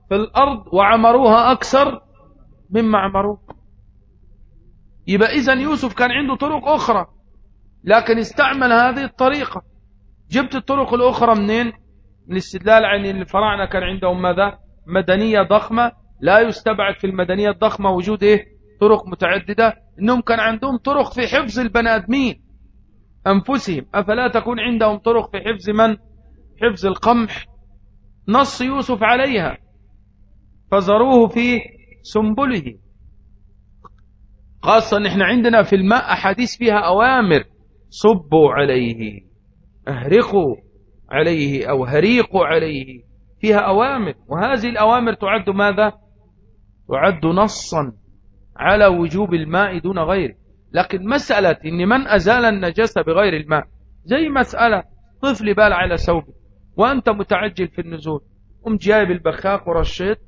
في الأرض وعمروها أكثر مما عمروه. يبقى إذا يوسف كان عنده طرق أخرى لكن استعمل هذه الطريقة. جبت الطرق الأخرى منين؟ من استدلال عن الفراعنة كان عندهم ماذا؟ مدنية ضخمة. لا يستبعد في المدنية الضخمة وجود إيه؟ طرق متعددة. إنهم كان عندهم طرق في حفظ البني آدمين أنفسهم. أفلا تكون عندهم طرق في حفظ من؟ حفظ القمح نص يوسف عليها فزروه في سنبله. خاصة نحن عندنا في الماء أحاديث فيها أوامر صبوا عليه أهرقوا عليه أو هريقوا عليه فيها أوامر. وهذه الأوامر تعد ماذا؟ تعد نصا على وجوب الماء دون غيره. لكن مسألة إن من أزال النجاسة بغير الماء زي مسألة طفل بال على ثوبه. وأنت متعجل في النزول. قمت جايب البخاق ورشيت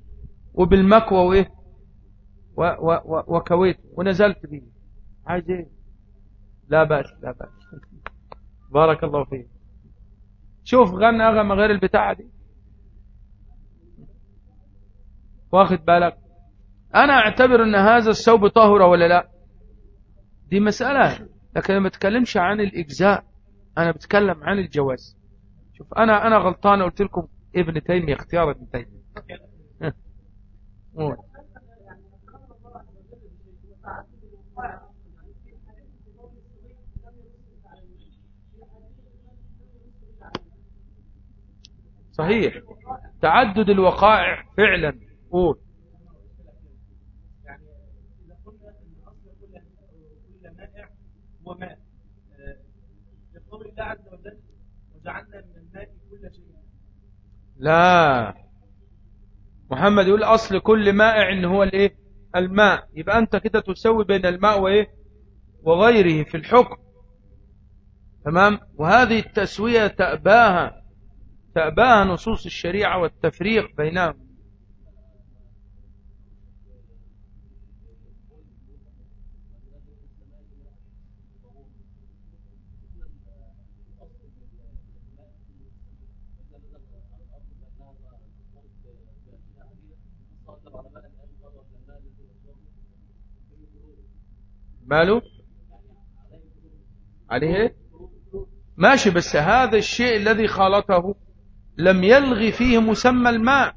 وبالمكوى وإيه؟ وكويت ونزلت به. عايز إيه؟ لا بأس لا بأس. بارك الله فيك. شوف غنى أغمى غير البتاعة دي. واخد بالك؟ أنا أعتبر أن هذا الثوب طاهر ولا لا؟ دي مسألة. لكن أنا ما بتكلمش عن الإجزاء. أنا بتكلم عن الجواز. شوف أنا أنا غلطان قلت لكم ابن تيمية اختيار ابن تيمية. صحيح. تعدد الوقائع فعلا. قول. وماء لقول الله عز وجل وجعلنا من لا. محمد يقول أصل كل مائع إن هو الإيه؟ الماء. يبقى أنت كده تسوي بين الماء وإيه؟ وغيره في الحكم. تمام؟ وهذه التسوية تأباها تأباها نصوص الشريعة والتفريق بينهم. ماله؟ عليه؟ إيه؟ ماشي بس هذا الشيء الذي خالطه لم يلغي فيه مسمى الماء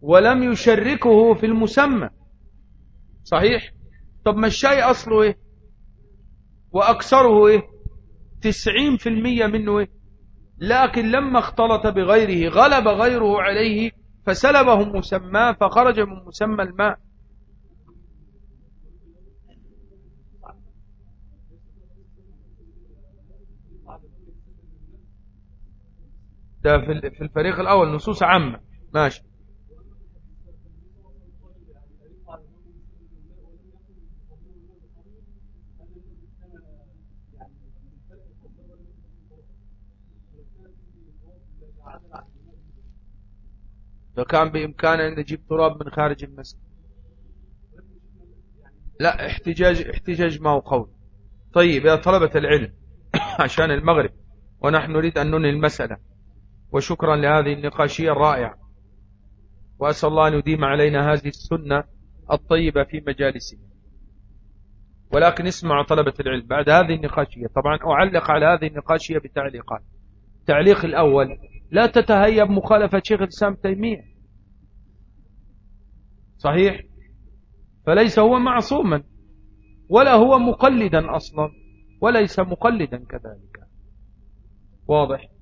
ولم يشركه في المسمى. صحيح؟ طب ما الشاي أصله إيه؟ وأكثره إيه؟ تسعين في المية منه إيه؟ لكن لما اختلط بغيره غلب غيره عليه فسلبه مسماه فخرج من مسمى الماء. ده في الفريق الأول نصوص عامة. ماشي. فكان بإمكانه أن يجيب تراب من خارج المسجد. لا احتجاج احتجاج ما هو قول. طيب يا طلبة العلم عشان المغرب ونحن نريد أن ننهي المسألة. وشكرا لهذه النقاشية الرائعة. وأسأل الله أن يديم علينا هذه السنة الطيبة في مجالسنا. ولكن اسمع طلبة العلم بعد هذه النقاشية. طبعا أعلق على هذه النقاشية بتعليقات. التعليق الأول لا تتهيب مخالفة شيخ الإسلام تيمية. صحيح؟ فليس هو معصوما ولا هو مقلدا أصلا وليس مقلدا كذلك. واضح؟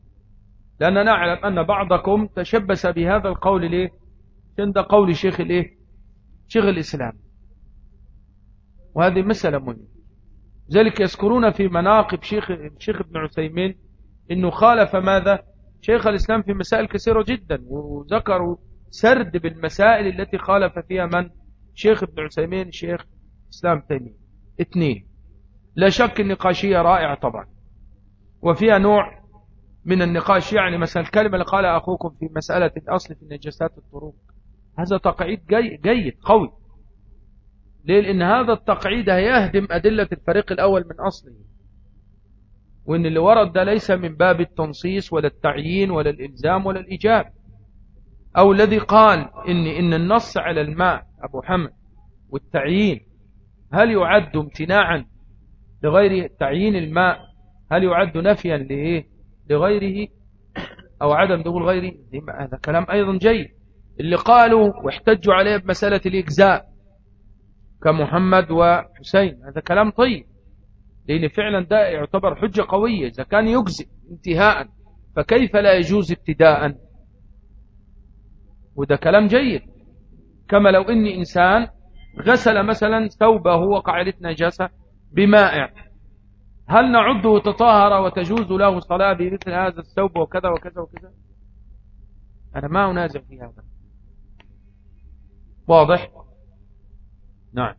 لأننا نعلم أن بعضكم تشبث بهذا القول ليه؟ عند قول شيخ الايه شيخ الإسلام. وهذه مسألة مهمة. ذلك يذكرون في مناقب شيخ شيخ ابن عثيمين إنه خالف ماذا؟ شيخ الإسلام في مسائل كثيرة جدا وذكروا سرد بالمسائل التي خالف فيها من؟ شيخ ابن عثيمين شيخ إسلام تيمية. اثنين لا شك النقاشية رائعة طبعا وفيها نوع من النقاش يعني مثلا الكلمة اللي قالها أخوكم في مسألة الأصل في النجاسات الطرق. هذا تقعيد جي جيد قوي. ليه؟ لأن هذا التقعيد هيهدم أدلة الفريق الأول من أصله. وإن اللي ورد ده ليس من باب التنصيص ولا التعيين ولا الإلزام ولا الإيجاب. أو الذي قال إن, إن النص على الماء أبو حمد والتعيين. هل يعد امتناعا لغير تعيين الماء؟ هل يعد نفيا لإيه؟ لغيره أو عدم دخول غيره. هذا كلام أيضا جيد. اللي قالوا واحتجوا عليه بمسألة الإجزاء كمحمد وحسين. هذا كلام طيب لأن فعلا ده يعتبر حجة قوية. إذا كان يجزئ انتهاء فكيف لا يجوز ابتداء؟ وده كلام جيد. كما لو إن إنسان غسل مثلا ثوبه وقع عليه نجاسة بمائع. هل نعده تطهر وتجوز له صلاة بمثل هذا الثوب وكذا وكذا وكذا؟ أنا ما أنازع في هذا. واضح؟ نعم.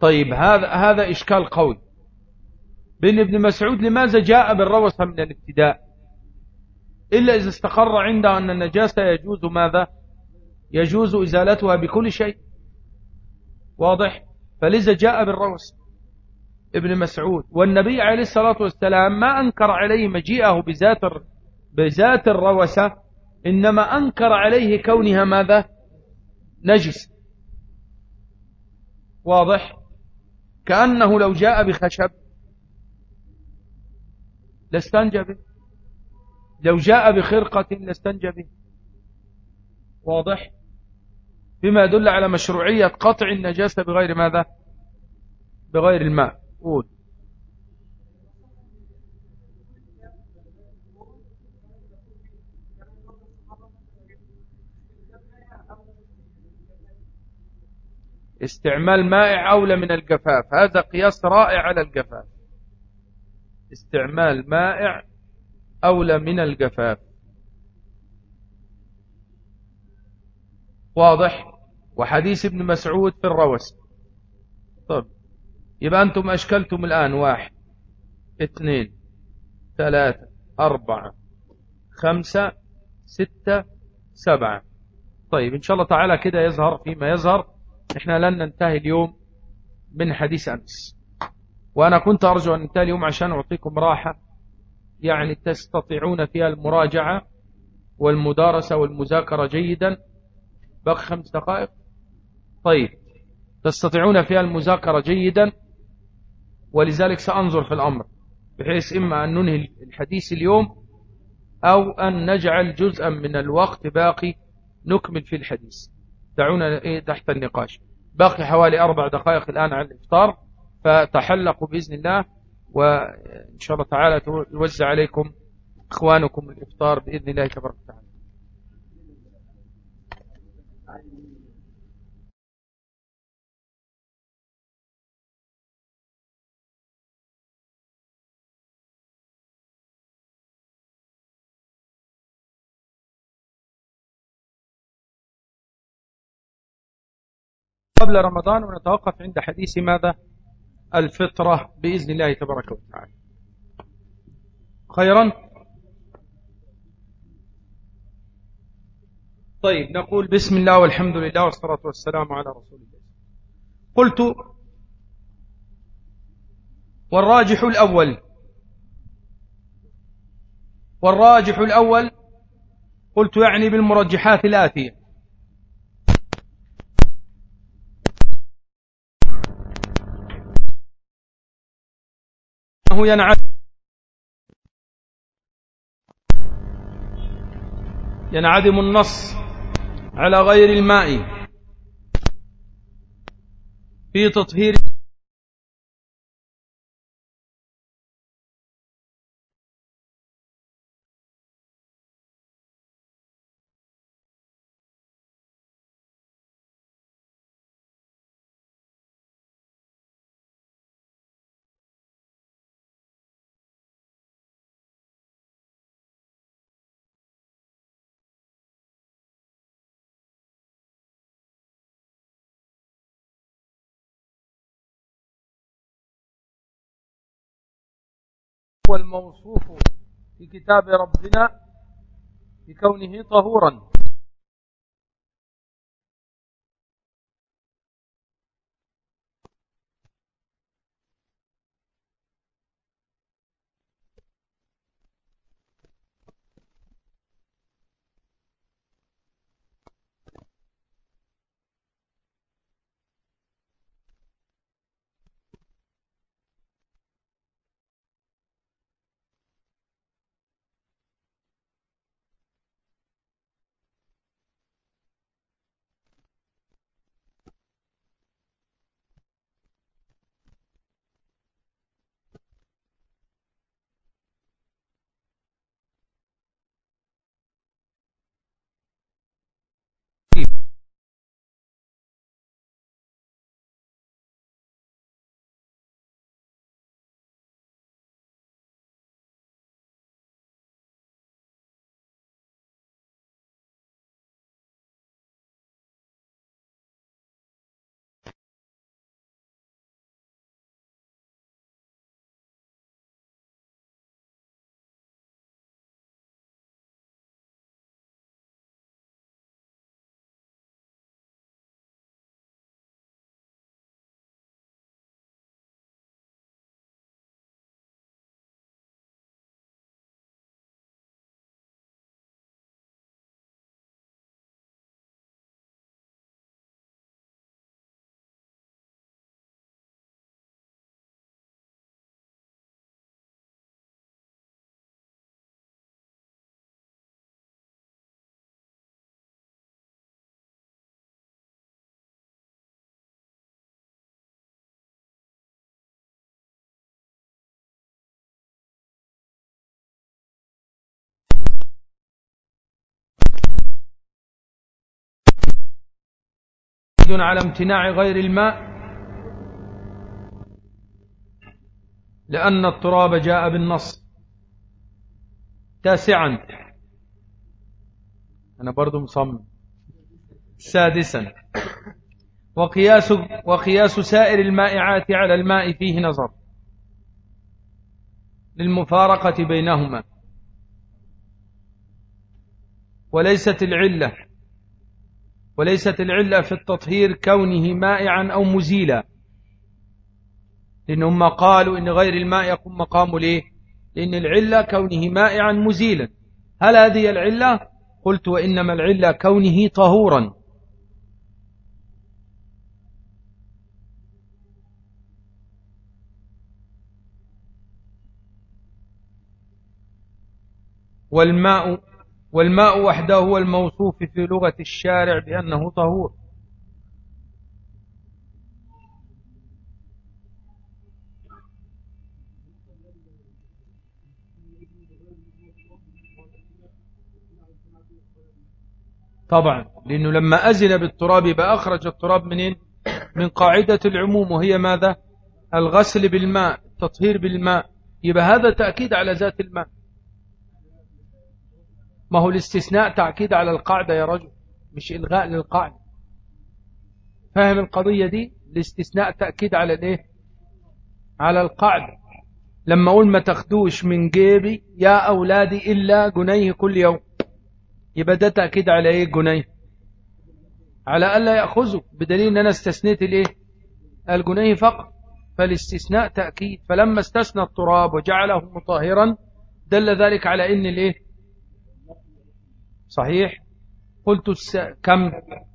طيب هذا هذا إشكال قوي. بين ابن مسعود لماذا جاء بالروثة من الابتداء؟ إلا إذا استقر عنده أن النجاسة يجوز ماذا؟ يجوز إزالتها بكل شيء. واضح؟ فلذا جاء بالروث ابن مسعود. والنبي عليه الصلاة والسلام ما أنكر عليه مجيئه بذات بذات الروثة إنما أنكر عليه كونها ماذا؟ نجس. واضح؟ كأنه لو جاء بخشب. لاستنجى به لو جاء بخرقة لاستنجى به واضح. بما يدل على مشروعية قطع النجاسة بغير ماذا؟ بغير الماء. قول. استعمال مائع أولى من الجفاف. هذا قياس رائع على الجفاف. استعمال مائع أولى من الجفاف. واضح؟ وحديث ابن مسعود في الروس. طب يبقى أنتم أشكلتم الآن. واحد اثنين ثلاثة أربعة خمسة ستة سبعة. طيب إن شاء الله تعالى كده يظهر فيما يظهر. إحنا لن ننتهي اليوم من حديث أمس. وأنا كنت أرجو أن ننتهي اليوم عشان أعطيكم راحة. يعني تستطيعون فيها المراجعة والمدارسة والمذاكرة جيدا. بقي خمس دقائق. طيب. تستطيعون فيها المذاكرة جيدا. ولذلك سأنظر في الأمر. بحيث إما أن ننهي الحديث اليوم أو أن نجعل جزءا من الوقت باقي نكمل في الحديث. دعونا إيه تحت النقاش. باقي حوالي أربع دقائق الآن على الإفطار فتحلقوا بإذن الله وإن شاء الله تعالى يوزع عليكم إخوانكم الإفطار بإذن الله تبارك وتعالى. قبل رمضان ونتوقف عند حديث ماذا؟ الفطرة بإذن الله تبارك وتعالى. خيرا؟ طيب نقول بسم الله والحمد لله والصلاة والسلام على رسول الله. قلت والراجح الأول. والراجح الأول قلت يعني بالمرجحات الآتية. أنه ينعدم ينعدم النص على غير الماء. في تطهير هو الموصوف في كتاب ربنا بكونه طهورا. على امتناع غير الماء. لأن التراب جاء بالنص. تاسعا. أنا برضو مصمم. سادسا. وقياس, وقياس سائر المائعات على الماء فيه نظر. للمفارقة بينهما. وليست العلة. وليست العلة في التطهير كونه مائعا أو مزيلا. لأنهم قالوا إن غير الماء يقوم مقام ليه؟ لأن العلة كونه مائعا مزيلا. هل هذه العلة؟ قلت وإنما العلة كونه طهورا. والماء والماء وحده هو الموصوف في لغة الشارع بأنه طهور. طبعا لأنه لما أزل بالتراب يبقى أخرج التراب منين؟ من قاعدة العموم وهي ماذا؟ الغسل بالماء التطهير بالماء. يبقى هذا تأكيد على ذات الماء ما هو الاستثناء تأكيد على القاعدة يا رجل مش إلغاء للقاعدة. فاهم القضية دي؟ الاستثناء تأكيد على الايه على القاعدة. لما أقول ما تاخدوش من جيبي يا أولادي إلا جنيه كل يوم. يبقى ده تأكيد على إيه جنيه؟ على ألا يأخذوا بدليل أن أنا استثنيت الإيه؟ الجنيه فقط. فالاستثناء تأكيد. فلما استثنى التراب وجعله مطهرا دل ذلك على إن الإيه؟ صحيح؟ قلت الس... كم؟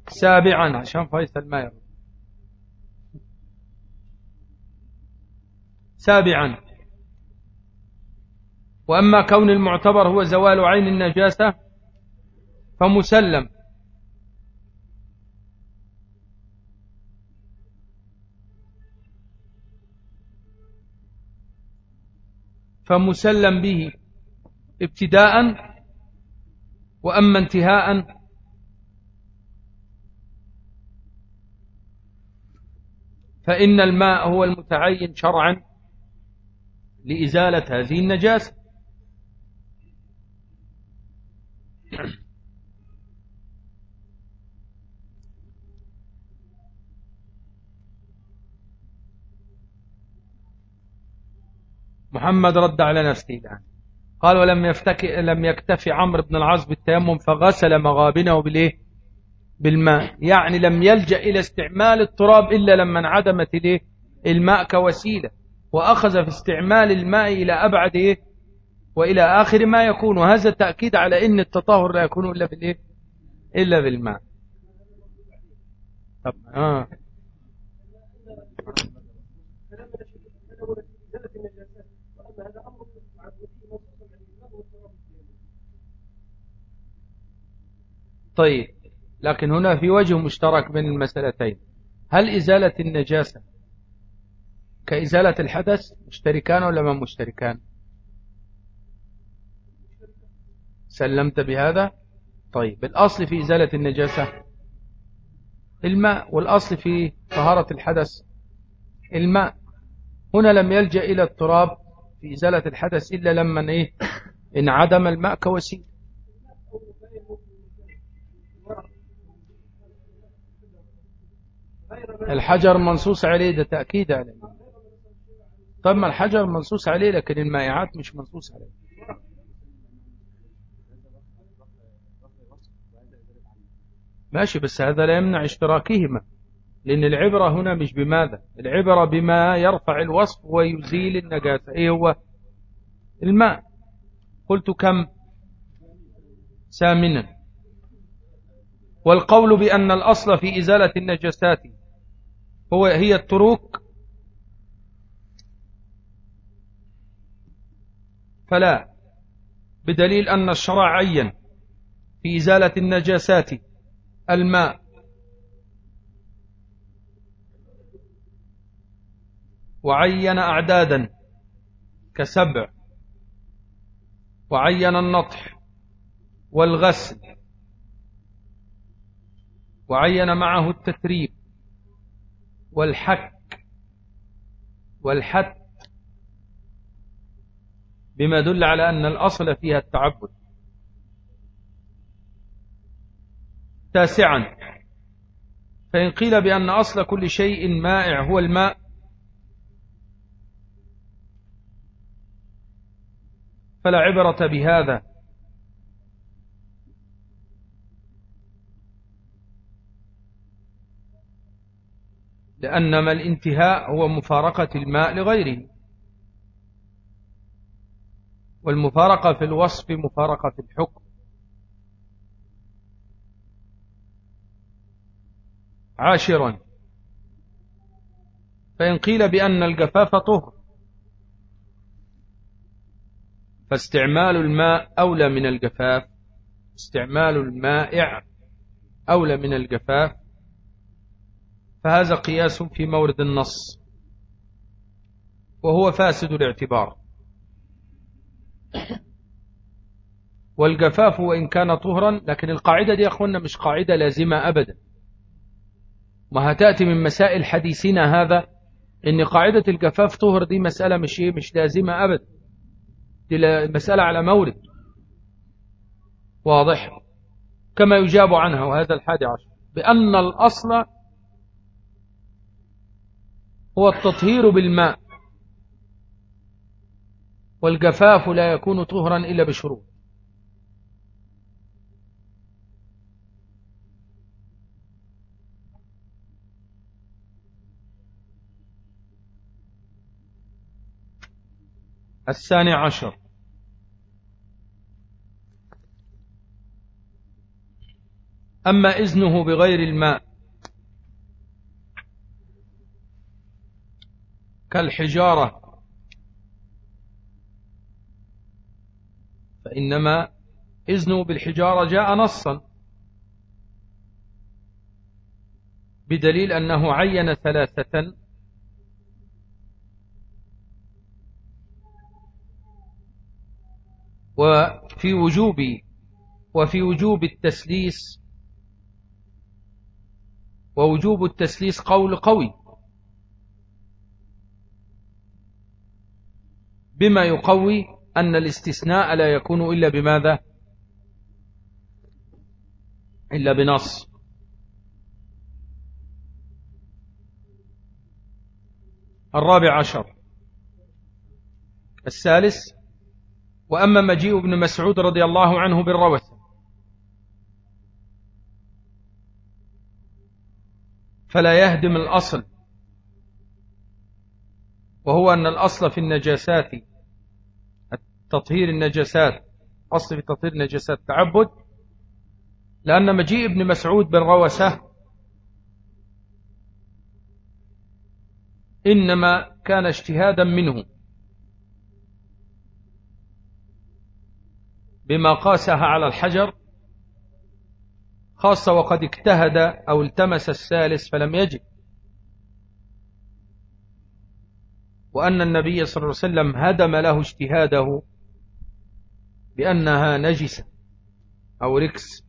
سابعا عشان فيصل ما يرد. سابعا. وأما كون المعتبر هو زوال عين النجاسة فمسلم. فمسلم به ابتداء وأما انتهاء فإن الماء هو المتعين شرعا لإزالة هذه النجاسة. محمد رد على نفسه الآن. قال ولم يفتك لم يكتفي عمرو بن العاص بالتيمم فغسل مغابنه بالإيه؟ بالماء. يعني لم يلجأ إلى استعمال التراب إلا لما انعدمت الايه الماء كوسيلة وأخذ في استعمال الماء إلى أبعد إيه؟ وإلى آخر ما يكون. وهذا تأكيد على أن التطهر لا يكون إلا بالإيه؟ إلا بالماء. طب آه. طيب لكن هنا في وجه مشترك بين المسألتين. هل إزالة النجاسة كإزالة الحدث مشتركان ولا ما مشتركان؟ سلمت بهذا؟ طيب الأصل في إزالة النجاسة الماء والأصل في طهارة الحدث الماء. هنا لم يلجأ إلى التراب في إزالة الحدث إلا لما إيه؟ انعدم الماء كوسيل الحجر منصوص عليه ده تأكيد عليه. طب ما الحجر منصوص عليه لكن المائعات مش منصوص عليه. ماشي بس هذا لا يمنع اشتراكهما لأن العبرة هنا مش بماذا؟ العبرة بما يرفع الوصف ويزيل النجاسة. إيه هو؟ الماء. قلت كم؟ سامنا والقول بأن الأصل في إزالة النجاسات. هو هي التروك فلا بدليل أن الشرع عين في إزالة النجاسات الماء. وعين أعدادا كسبع. وعين النطح والغسل. وعين معه التثريب. والحك والحت بما دل على أن الأصل فيها التعبد. تاسعا فإن قيل بأن أصل كل شيء مائع هو الماء فلا عبرة بهذا. لأنما الانتهاء هو مفارقة الماء لغيره. والمفارقة في الوصف مفارقة في الحكم. عاشرا. فإن قيل بأن الجفاف طهر فاستعمال الماء أولى من الجفاف استعمال المائع أولى من الجفاف فهذا قياس في مورد النص وهو فاسد الاعتبار. والجفاف وإن كان طهرا لكن القاعدة دي أخونا مش قاعدة لازمة أبدا. ما هتأتي من مسائل حديثنا هذا إن قاعدة الجفاف طهر دي مسألة مش إيه مش لازمة أبدا. دي مسألة على مورد. واضح؟ كما يجاب عنها وهذا الحادي عشر. بأن الأصل هو التطهير بالماء. والجفاف لا يكون طهرا إلا بشروط. الثاني عشر. أما إذنه بغير الماء كالحجارة. فإنما إذنه بالحجارة جاء نصا. بدليل أنه عين ثلاثة. وفي وجوب وفي وجوب التسليس ووجوب التسليس قول قوي. بما يقوي أن الاستثناء لا يكون إلا بماذا؟ إلا بنص. الرابع عشر. الثالث وأما مجيء ابن مسعود رضي الله عنه بالروث فلا يهدم الأصل. وهو أن الأصل في النجاسات. تطهير النجاسات. أصل في تطهير النجاسات تعبد لأن مجيء ابن مسعود بالروسة إنما كان اجتهادا منه. بما قاسها على الحجر خاصة وقد اجتهد أو التمس الثالث فلم يجد. وأن النبي صلى الله عليه وسلم هدم له اجتهاده بأنها نجسة أو ركس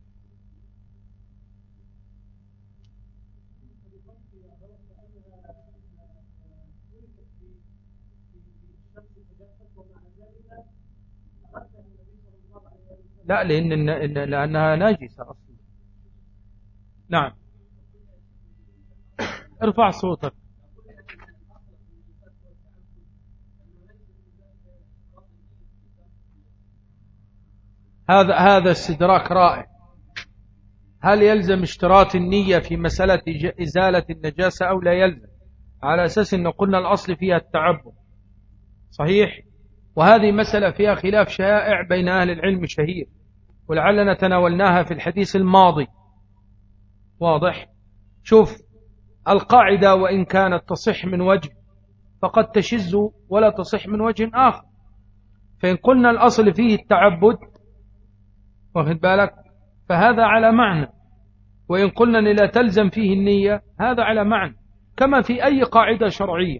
لا لأن لأنها ناجسة أصلا. نعم. ارفع صوتك. هذا هذا استدراك رائع. هل يلزم اشتراط النية في مسألة إزالة النجاسة أو لا يلزم؟ على أساس أن قلنا الأصل فيها التعبد. صحيح؟ وهذه مسألة فيها خلاف شائع بين أهل العلم شهير ولعلنا تناولناها في الحديث الماضي. واضح؟ شوف القاعدة وإن كانت تصح من وجه فقد تشز ولا تصح من وجه آخر. فإن قلنا الأصل فيه التعبد واخد بالك؟ فهذا على معنى. وإن قلنا أن لا تلزم فيه النية هذا على معنى. كما في أي قاعدة شرعية.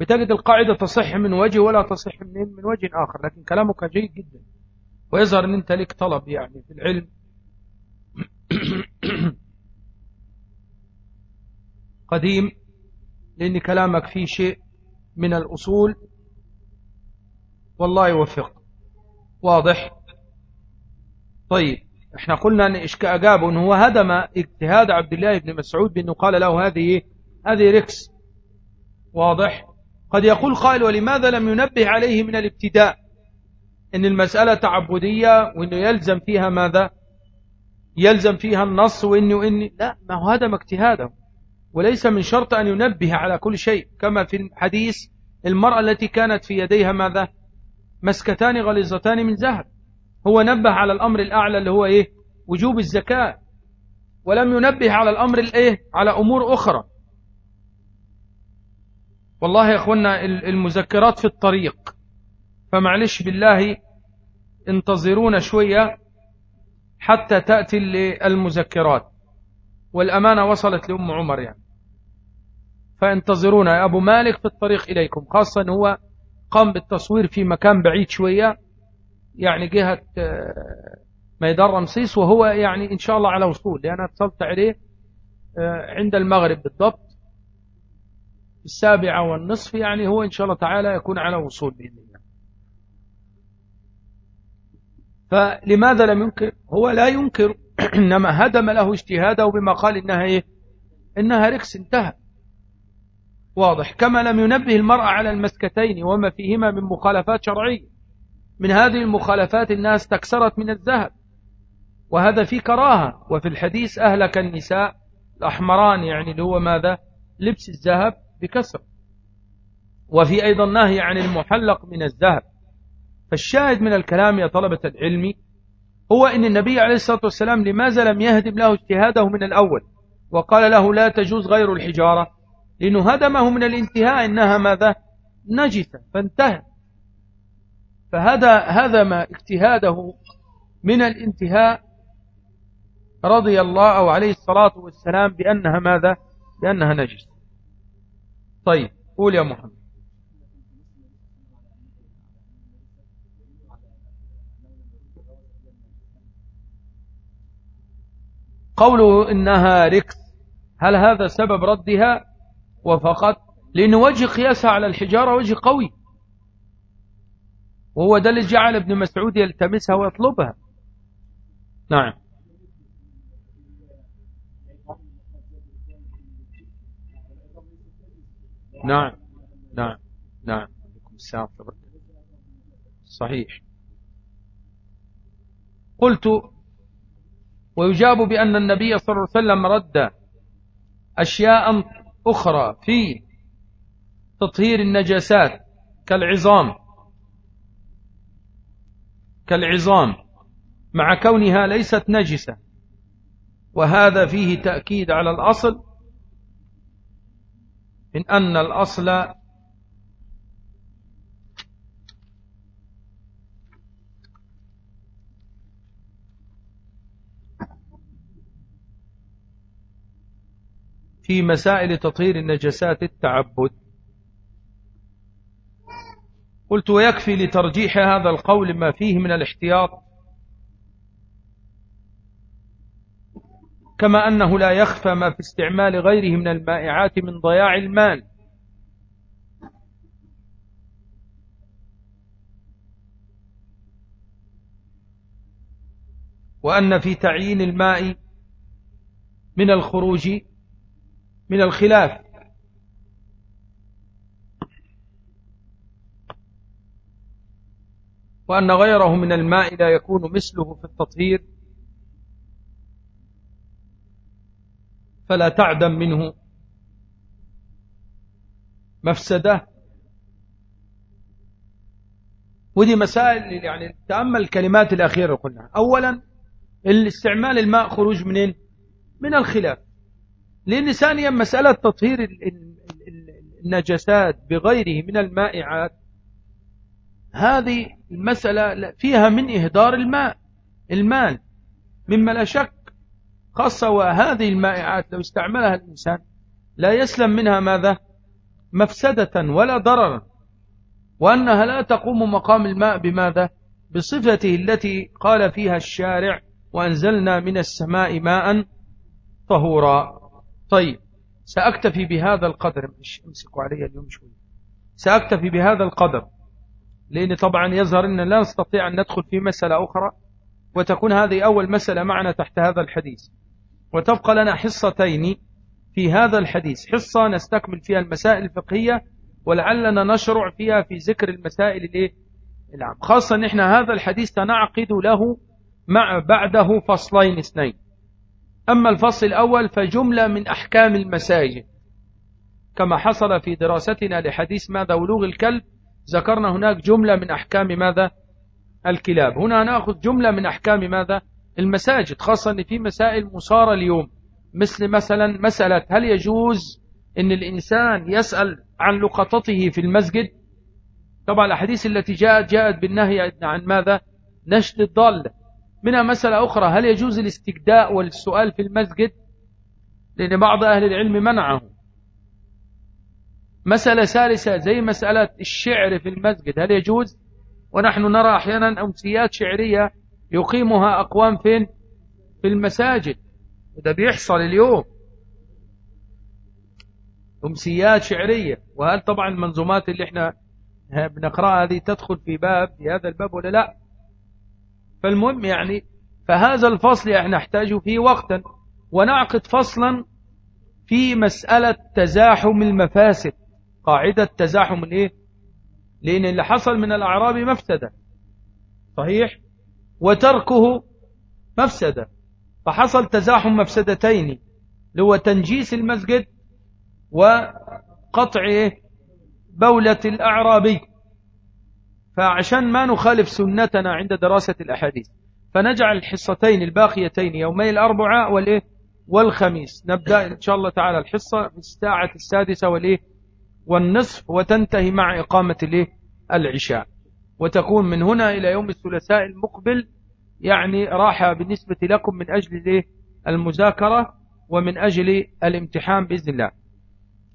بتجد القاعدة تصح من وجه ولا تصح من, من وجه آخر لكن كلامك جيد جدا. ويظهر أن أنت لك طلب يعني في العلم. قديم لأن كلامك فيه شيء من الأصول. والله يوفق. واضح. طيب إحنا قلنا أن اجابه أنه هو هدم اجتهاد عبد الله بن مسعود بأنه قال له هذه هذه ركس واضح؟ قد يقول قائل ولماذا لم ينبه عليه من الابتداء؟ إن المسألة تعبدية وإنه يلزم فيها ماذا؟ يلزم فيها النص وإنه وإني لا ما هو هدم اجتهاده. وليس من شرط أن ينبه على كل شيء كما في الحديث المرأة التي كانت في يديها ماذا؟ مسكتان غليظتان من ذهب. هو نبه على الأمر الأعلى اللي هو إيه؟ وجوب الزكاة. ولم ينبه على الأمر الإيه؟ على أمور أخرى. والله يا أخوانا المذكرات في الطريق. فمعلش بالله انتظرونا شوية حتى تأتي المذكرات والأمانة وصلت لأم عمر يعني. فانتظرونا. يا أبو مالك في الطريق إليكم خاصة هو قام بالتصوير في مكان بعيد شوية. يعني جهة آه، ميدان رمسيس وهو يعني إن شاء الله على وصول. لأن اتصلت عليه آه، عند المغرب بالضبط السابعة والنصف يعني هو إن شاء الله تعالى يكون على وصول بإذن الله. فلماذا لم ينكر؟ هو لا ينكر إنما هدم له اجتهاده بما قال إنها إيه؟ إنها ركس انتهى. واضح. كما لم ينبه المرأة على المسكتين وما فيهما من مخالفات شرعية. من هذه المخالفات الناس تكسرت من الذهب. وهذا في كراهة. وفي الحديث أهلك النساء الأحمران يعني اللي هو ماذا؟ لبس الذهب بكسر. وفي أيضا نهي عن المحلق من الذهب. فالشاهد من الكلام يا طلبة العلم هو أن النبي عليه الصلاة والسلام لماذا لم يهدم له اجتهاده من الأول. وقال له لا تجوز غير الحجارة لأنه هدمه من الانتهاء إنها ماذا؟ نجسة. فانتهى. فهذا هدم اجتهاده من الانتهاء رضي الله أو عليه الصلاة والسلام بأنها ماذا؟ بأنها نجس. طيب قول يا محمد. قوله إنها ركس هل هذا سبب ردها؟ وفقط لأن وجه قياسها على الحجارة وجه قوي. وهو ده اللي جعل ابن مسعود يلتمسها ويطلبها. نعم. نعم. نعم. نعم. صحيح. قلت ويجاب بأن النبي صلى الله عليه وسلم رد أشياء أخرى في تطهير النجاسات كالعظام. كالعظام مع كونها ليست نجسة. وهذا فيه تأكيد على الأصل من أن الأصل في مسائل تطهير النجسات التعبد. قلت ويكفي لترجيح هذا القول ما فيه من الاحتياط. كما أنه لا يخفى ما في استعمال غيره من المائعات من ضياع المال. وأن في تعيين الماء من الخروج من الخلاف. وأن غيره من الماء لا يكون مثله في التطهير فلا تعدم منه مفسدة. ودي مسائل يعني تأمل الكلمات الأخيرة قلنا أولا الاستعمال الماء خروج منين من الخلاف. لأن ثانيا مسألة تطهير النجسات بغيره من المائعات هذه المسألة فيها من إهدار الماء. المال مما لا شك خاصة وهذه المائعات لو استعملها الإنسان لا يسلم منها ماذا؟ مفسدة ولا ضررا. وأنها لا تقوم مقام الماء بماذا؟ بصفته التي قال فيها الشارع وأنزلنا من السماء ماء طهورا طيب سأكتفي بهذا القدر مش امسكوا علي اليوم شوي. سأكتفي بهذا القدر. لأن طبعا يظهر أن لا نستطيع أن ندخل في مسألة أخرى وتكون هذه أول مسألة معنا تحت هذا الحديث. وتبقى لنا حصتين في هذا الحديث. حصة نستكمل فيها المسائل الفقهية ولعلنا نشرع فيها في ذكر المسائل الإيه؟ العام. خاصة إن إحنا هذا الحديث تنعقد له مع بعده فصلين اثنين. أما الفصل الأول فجملة من أحكام المساجد. كما حصل في دراستنا لحديث ماذا ولوغ الكلب ذكرنا هناك جملة من أحكام ماذا؟ الكلاب. هنا نأخذ جملة من أحكام ماذا؟ المساجد خاصة أن في مسائل مصارة اليوم. مثل مثلا مسألة هل يجوز أن الإنسان يسأل عن لقطته في المسجد؟ طبعا الأحاديث التي جاءت جاءت بالنهي عن ماذا؟ نشد الضال منها مسألة أخرى هل يجوز الاستجداء والسؤال في المسجد؟ لأن بعض أهل العلم منعه. مسألة ثالثة زي مسألة الشعر في المسجد هل يجوز؟ ونحن نرى أحيانا أمسيات شعرية يقيمها أقوام فين؟ في المساجد وده بيحصل اليوم. أمسيات شعرية وهل طبعا المنظومات اللي إحنا بنقرأها هذه تدخل في باب في هذا الباب ولا لا؟ فالمهم يعني فهذا الفصل يعني نحتاج فيه وقتا ونعقد فصلا في مسألة تزاحم المفاسد. قاعدة تزاحم الايه لأن اللي حصل من الأعراب مفسدة. صحيح؟ وتركه مفسدة. فحصل تزاحم مفسدتين هو تنجيس المسجد وقطع إيه؟ بولة الأعرابي. فعشان ما نخالف سنتنا عند دراسة الأحاديث فنجعل الحصتين الباقيتين يومي الأربعاء والإيه؟ والخميس. نبدأ إن شاء الله تعالى الحصة في الساعة السادسة والإيه؟ والنصف وتنتهي مع إقامة العشاء. وتكون من هنا إلى يوم الثلاثاء المقبل يعني راحة بالنسبة لكم من أجل المذاكرة ومن أجل الامتحان بإذن الله.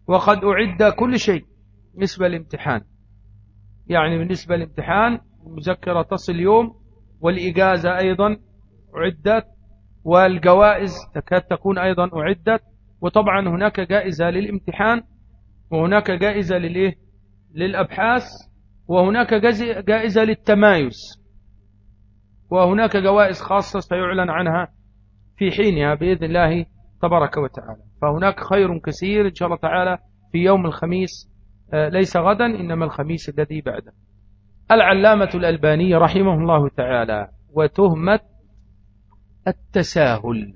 وقد أعد كل شيء بالنسبة للامتحان. يعني بالنسبة للامتحان المذكرة تصل يوم والإجازة أيضا أعدت والجوائز تكاد تكون أيضا أعدت وطبعا هناك جائزة للامتحان وهناك جائزة للإيه؟ للأبحاث وهناك جائزة للتمايز. وهناك جوائز خاصة سيعلن عنها في حينها بإذن الله تبارك وتعالى. فهناك خير كثير إن شاء الله تعالى في يوم الخميس. آه، ليس غدا إنما الخميس الذي بعده. العلامة الألباني رحمه الله تعالى وتهمة التساهل.